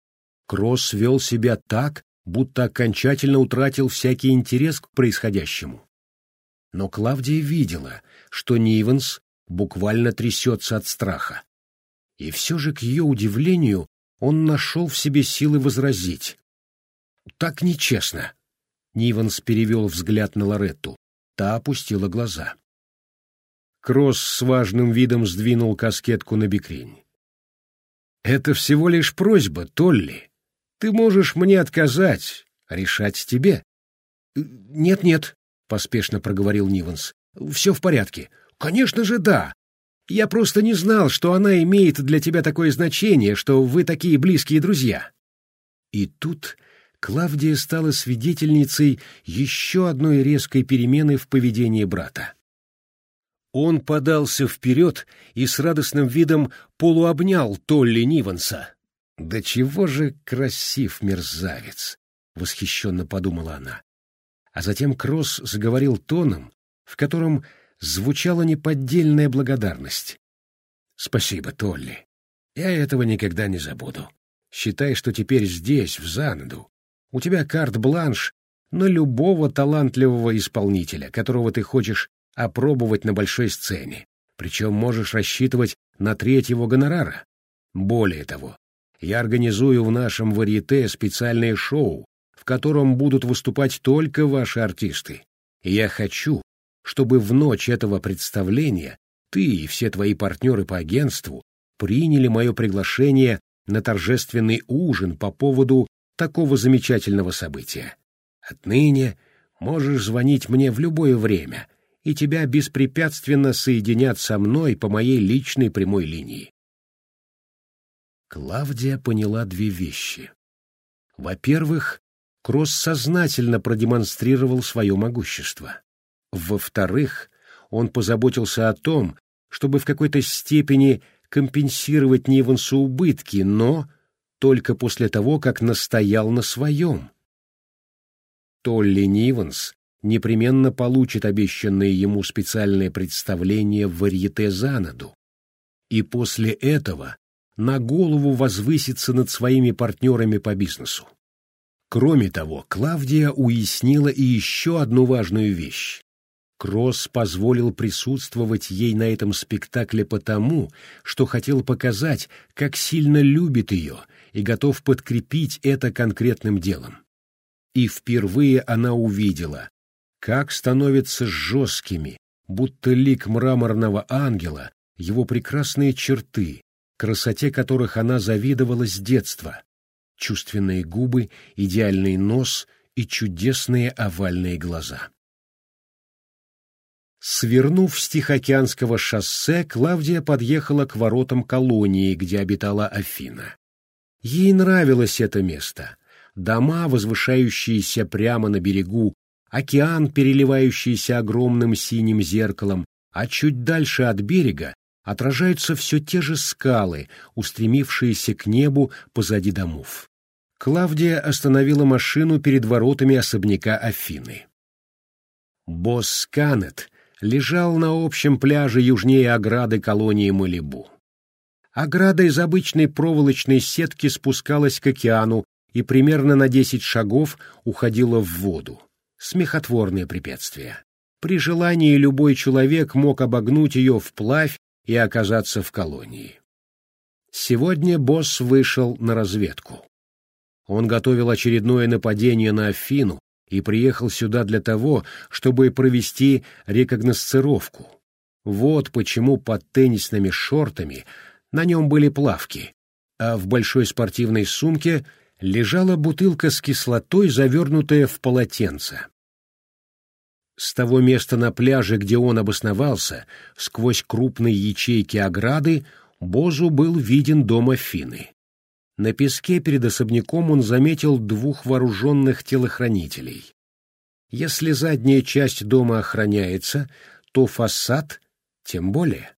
Кросс вел себя так, будто окончательно утратил всякий интерес к происходящему. Но Клавдия видела, что Нивенс буквально трясется от страха. И все же, к ее удивлению, он нашел в себе силы возразить. Так нечестно. Ниванс перевел взгляд на Лоретту. Та опустила глаза. Кросс с важным видом сдвинул каскетку на бикрень. «Это всего лишь просьба, Толли. Ты можешь мне отказать, решать тебе». «Нет-нет», — поспешно проговорил Ниванс. «Все в порядке». «Конечно же, да. Я просто не знал, что она имеет для тебя такое значение, что вы такие близкие друзья». И тут Клавдия стала свидетельницей еще одной резкой перемены в поведении брата. Он подался вперед и с радостным видом полуобнял Толли Ниванса. «Да чего же красив мерзавец!» — восхищенно подумала она. А затем Кросс заговорил тоном, в котором звучала неподдельная благодарность. «Спасибо, Толли. Я этого никогда не забуду. Считай, что теперь здесь, в Занаду, у тебя карт-бланш на любого талантливого исполнителя, которого ты хочешь опробовать на большой сцене. Причем можешь рассчитывать на треть его гонорара. Более того, я организую в нашем варьете специальное шоу, в котором будут выступать только ваши артисты. И я хочу, чтобы в ночь этого представления ты и все твои партнеры по агентству приняли мое приглашение на торжественный ужин по поводу такого замечательного события. Отныне можешь звонить мне в любое время, и тебя беспрепятственно соединят со мной по моей личной прямой линии. Клавдия поняла две вещи. Во-первых, Кросс сознательно продемонстрировал свое могущество. Во-вторых, он позаботился о том, чтобы в какой-то степени компенсировать Нивансу убытки, но только после того, как настоял на своем. Толли Ниванс непременно получит обещанное ему специальное представление в варьете занаду, и после этого на голову возвысится над своими партнерами по бизнесу. Кроме того, Клавдия уяснила и еще одну важную вещь. Кросс позволил присутствовать ей на этом спектакле потому, что хотел показать, как сильно любит ее и готов подкрепить это конкретным делом. И впервые она увидела, как становятся жесткими, будто лик мраморного ангела, его прекрасные черты, красоте которых она завидовала с детства, чувственные губы, идеальный нос и чудесные овальные глаза. Свернув с Тихоокеанского шоссе, Клавдия подъехала к воротам колонии, где обитала Афина. Ей нравилось это место. Дома, возвышающиеся прямо на берегу, океан, переливающийся огромным синим зеркалом, а чуть дальше от берега отражаются все те же скалы, устремившиеся к небу позади домов. Клавдия остановила машину перед воротами особняка Афины. Босс Канет лежал на общем пляже южнее ограды колонии Малибу. Ограда из обычной проволочной сетки спускалась к океану и примерно на десять шагов уходила в воду. Смехотворное препятствие. При желании любой человек мог обогнуть ее вплавь и оказаться в колонии. Сегодня босс вышел на разведку. Он готовил очередное нападение на Афину и приехал сюда для того, чтобы провести рекогносцировку. Вот почему под теннисными шортами на нем были плавки, а в большой спортивной сумке лежала бутылка с кислотой, завернутая в полотенце. С того места на пляже, где он обосновался, сквозь крупные ячейки ограды, Бозу был виден дом Афины. На песке перед особняком он заметил двух вооруженных телохранителей. Если задняя часть дома охраняется, то фасад тем более.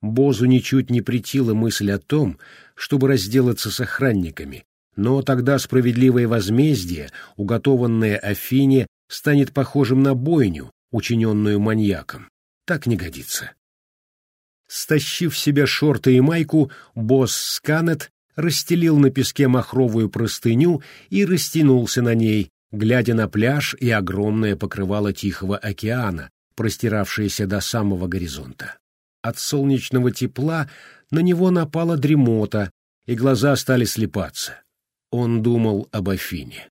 Бозу ничуть не притила мысль о том, чтобы разделаться с охранниками, но тогда справедливое возмездие, уготованное Афине, станет похожим на бойню, учиненную маньяком. Так не годится. Стащив себе шорты и майку, босс Сканет расстелил на песке махровую простыню и растянулся на ней, глядя на пляж и огромное покрывало Тихого океана, простиравшееся до самого горизонта. От солнечного тепла на него напала дремота, и глаза стали слепаться. Он думал об Афине.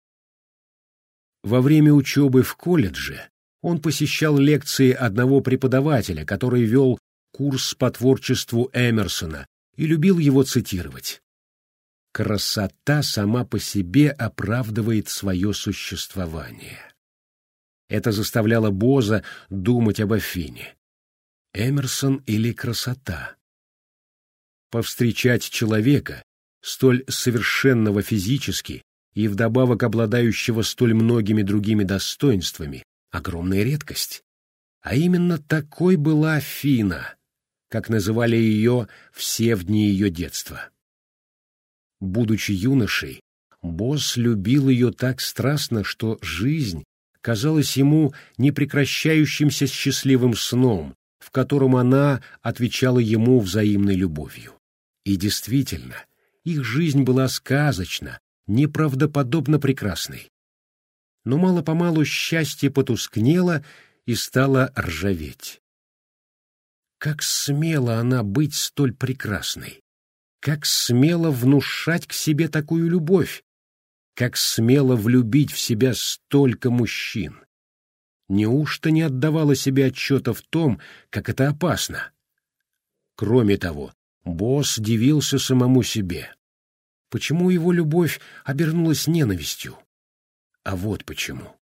Во время учебы в колледже он посещал лекции одного преподавателя, который вел курс по творчеству Эмерсона и любил его цитировать. «Красота сама по себе оправдывает свое существование». Это заставляло Боза думать об Афине. Эмерсон или красота? Повстречать человека, столь совершенного физически и вдобавок обладающего столь многими другими достоинствами, огромная редкость. А именно такой была Фина, как называли ее все в дни ее детства. Будучи юношей, босс любил ее так страстно, что жизнь казалась ему непрекращающимся счастливым сном, в котором она отвечала ему взаимной любовью. И действительно, их жизнь была сказочна, неправдоподобно прекрасной. Но мало-помалу счастье потускнело и стало ржаветь. Как смело она быть столь прекрасной! Как смело внушать к себе такую любовь! Как смело влюбить в себя столько мужчин! Неужто не отдавала себе отчета в том, как это опасно? Кроме того, босс дивился самому себе. Почему его любовь обернулась ненавистью? А вот почему.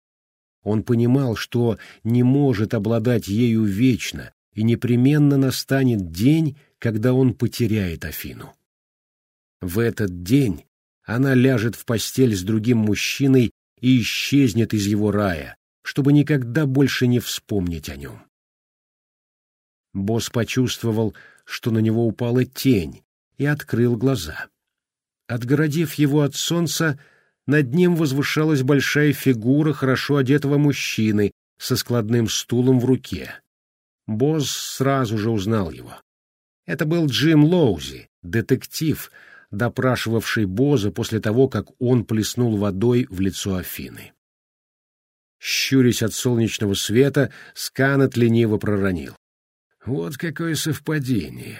Он понимал, что не может обладать ею вечно, и непременно настанет день, когда он потеряет Афину. В этот день она ляжет в постель с другим мужчиной и исчезнет из его рая, чтобы никогда больше не вспомнить о нем. Босс почувствовал, что на него упала тень, и открыл глаза. Отгородив его от солнца, над ним возвышалась большая фигура хорошо одетого мужчины со складным стулом в руке. Босс сразу же узнал его. Это был Джим Лоузи, детектив, допрашивавший Боза после того, как он плеснул водой в лицо Афины. Щурясь от солнечного света, Сканет лениво проронил. «Вот какое совпадение.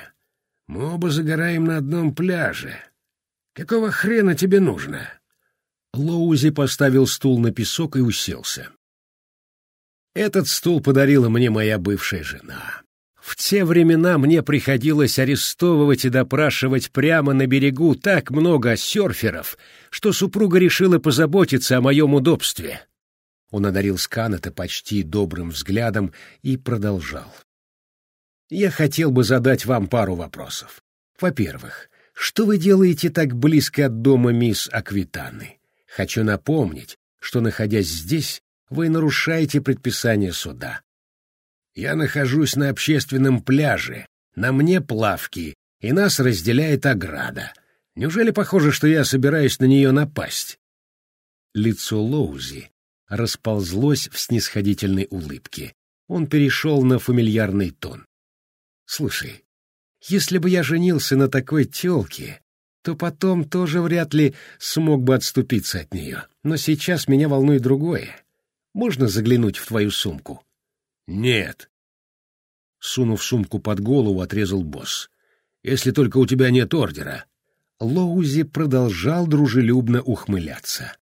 Мы оба загораем на одном пляже. Какого хрена тебе нужно?» Лоузи поставил стул на песок и уселся. «Этот стул подарила мне моя бывшая жена. В те времена мне приходилось арестовывать и допрашивать прямо на берегу так много серферов, что супруга решила позаботиться о моем удобстве». Он одарил Сканета почти добрым взглядом и продолжал. «Я хотел бы задать вам пару вопросов. Во-первых, что вы делаете так близко от дома мисс Аквитаны? Хочу напомнить, что, находясь здесь, вы нарушаете предписание суда. Я нахожусь на общественном пляже, на мне плавки, и нас разделяет ограда. Неужели похоже, что я собираюсь на нее напасть? Лицо Лоузи расползлось в снисходительной улыбке. Он перешел на фамильярный тон. «Слушай, если бы я женился на такой тёлке, то потом тоже вряд ли смог бы отступиться от нее. Но сейчас меня волнует другое. Можно заглянуть в твою сумку? Нет. Сунув сумку под голову, отрезал босс. Если только у тебя нет ордера. Лоузи продолжал дружелюбно ухмыляться.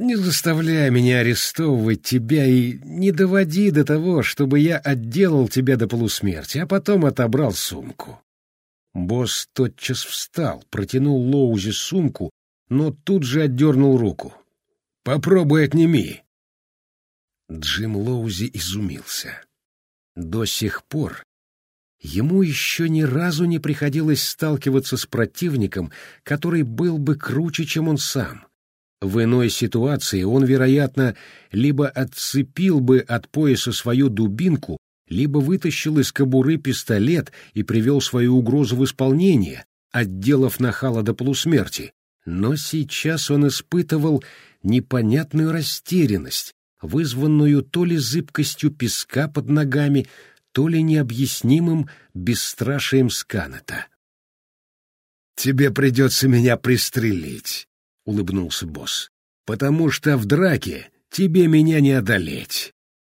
Не заставляй меня арестовывать тебя и не доводи до того, чтобы я отделал тебя до полусмерти, а потом отобрал сумку. Босс тотчас встал, протянул Лоузи сумку, но тут же отдернул руку. «Попробуй отними!» Джим Лоузи изумился. До сих пор ему еще ни разу не приходилось сталкиваться с противником, который был бы круче, чем он сам. В иной ситуации он, вероятно, либо отцепил бы от пояса свою дубинку, либо вытащил из кобуры пистолет и привел свою угрозу в исполнение, отделав нахала до полусмерти. Но сейчас он испытывал непонятную растерянность, вызванную то ли зыбкостью песка под ногами, то ли необъяснимым бесстрашием сканета. «Тебе придется меня пристрелить», — улыбнулся босс, — «потому что в драке тебе меня не одолеть.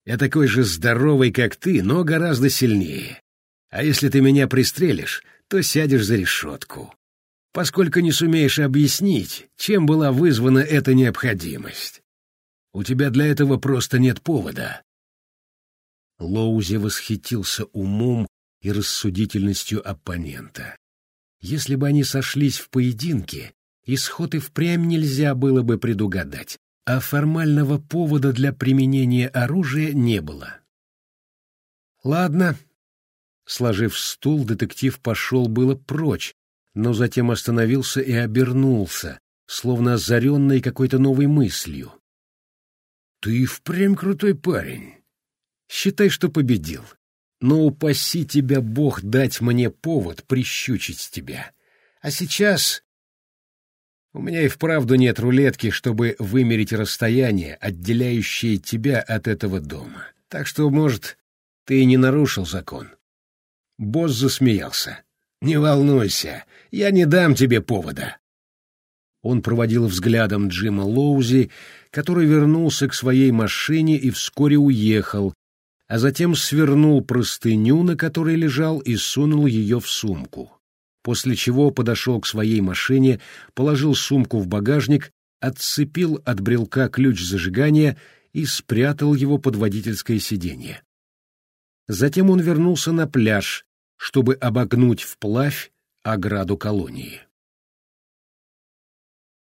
Я такой же здоровый, как ты, но гораздо сильнее. А если ты меня пристрелишь, то сядешь за решетку. Поскольку не сумеешь объяснить, чем была вызвана эта необходимость. У тебя для этого просто нет повода. Лоузи восхитился умом и рассудительностью оппонента. Если бы они сошлись в поединке, исход и впрямь нельзя было бы предугадать а формального повода для применения оружия не было. «Ладно». Сложив стул, детектив пошел было прочь, но затем остановился и обернулся, словно озаренный какой-то новой мыслью. «Ты впрямь крутой парень. Считай, что победил. Но упаси тебя Бог дать мне повод прищучить тебя. А сейчас у меня и вправду нет рулетки, чтобы вымерить расстояние, отделяющее тебя от этого дома. Так что, может, ты и не нарушил закон. Босс засмеялся. «Не волнуйся, я не дам тебе повода». Он проводил взглядом Джима Лоузи, который вернулся к своей машине и вскоре уехал, а затем свернул простыню, на которой лежал, и сунул ее в сумку после чего подошел к своей машине, положил сумку в багажник, отцепил от брелка ключ зажигания и спрятал его под водительское сиденье. Затем он вернулся на пляж, чтобы обогнуть вплавь ограду колонии.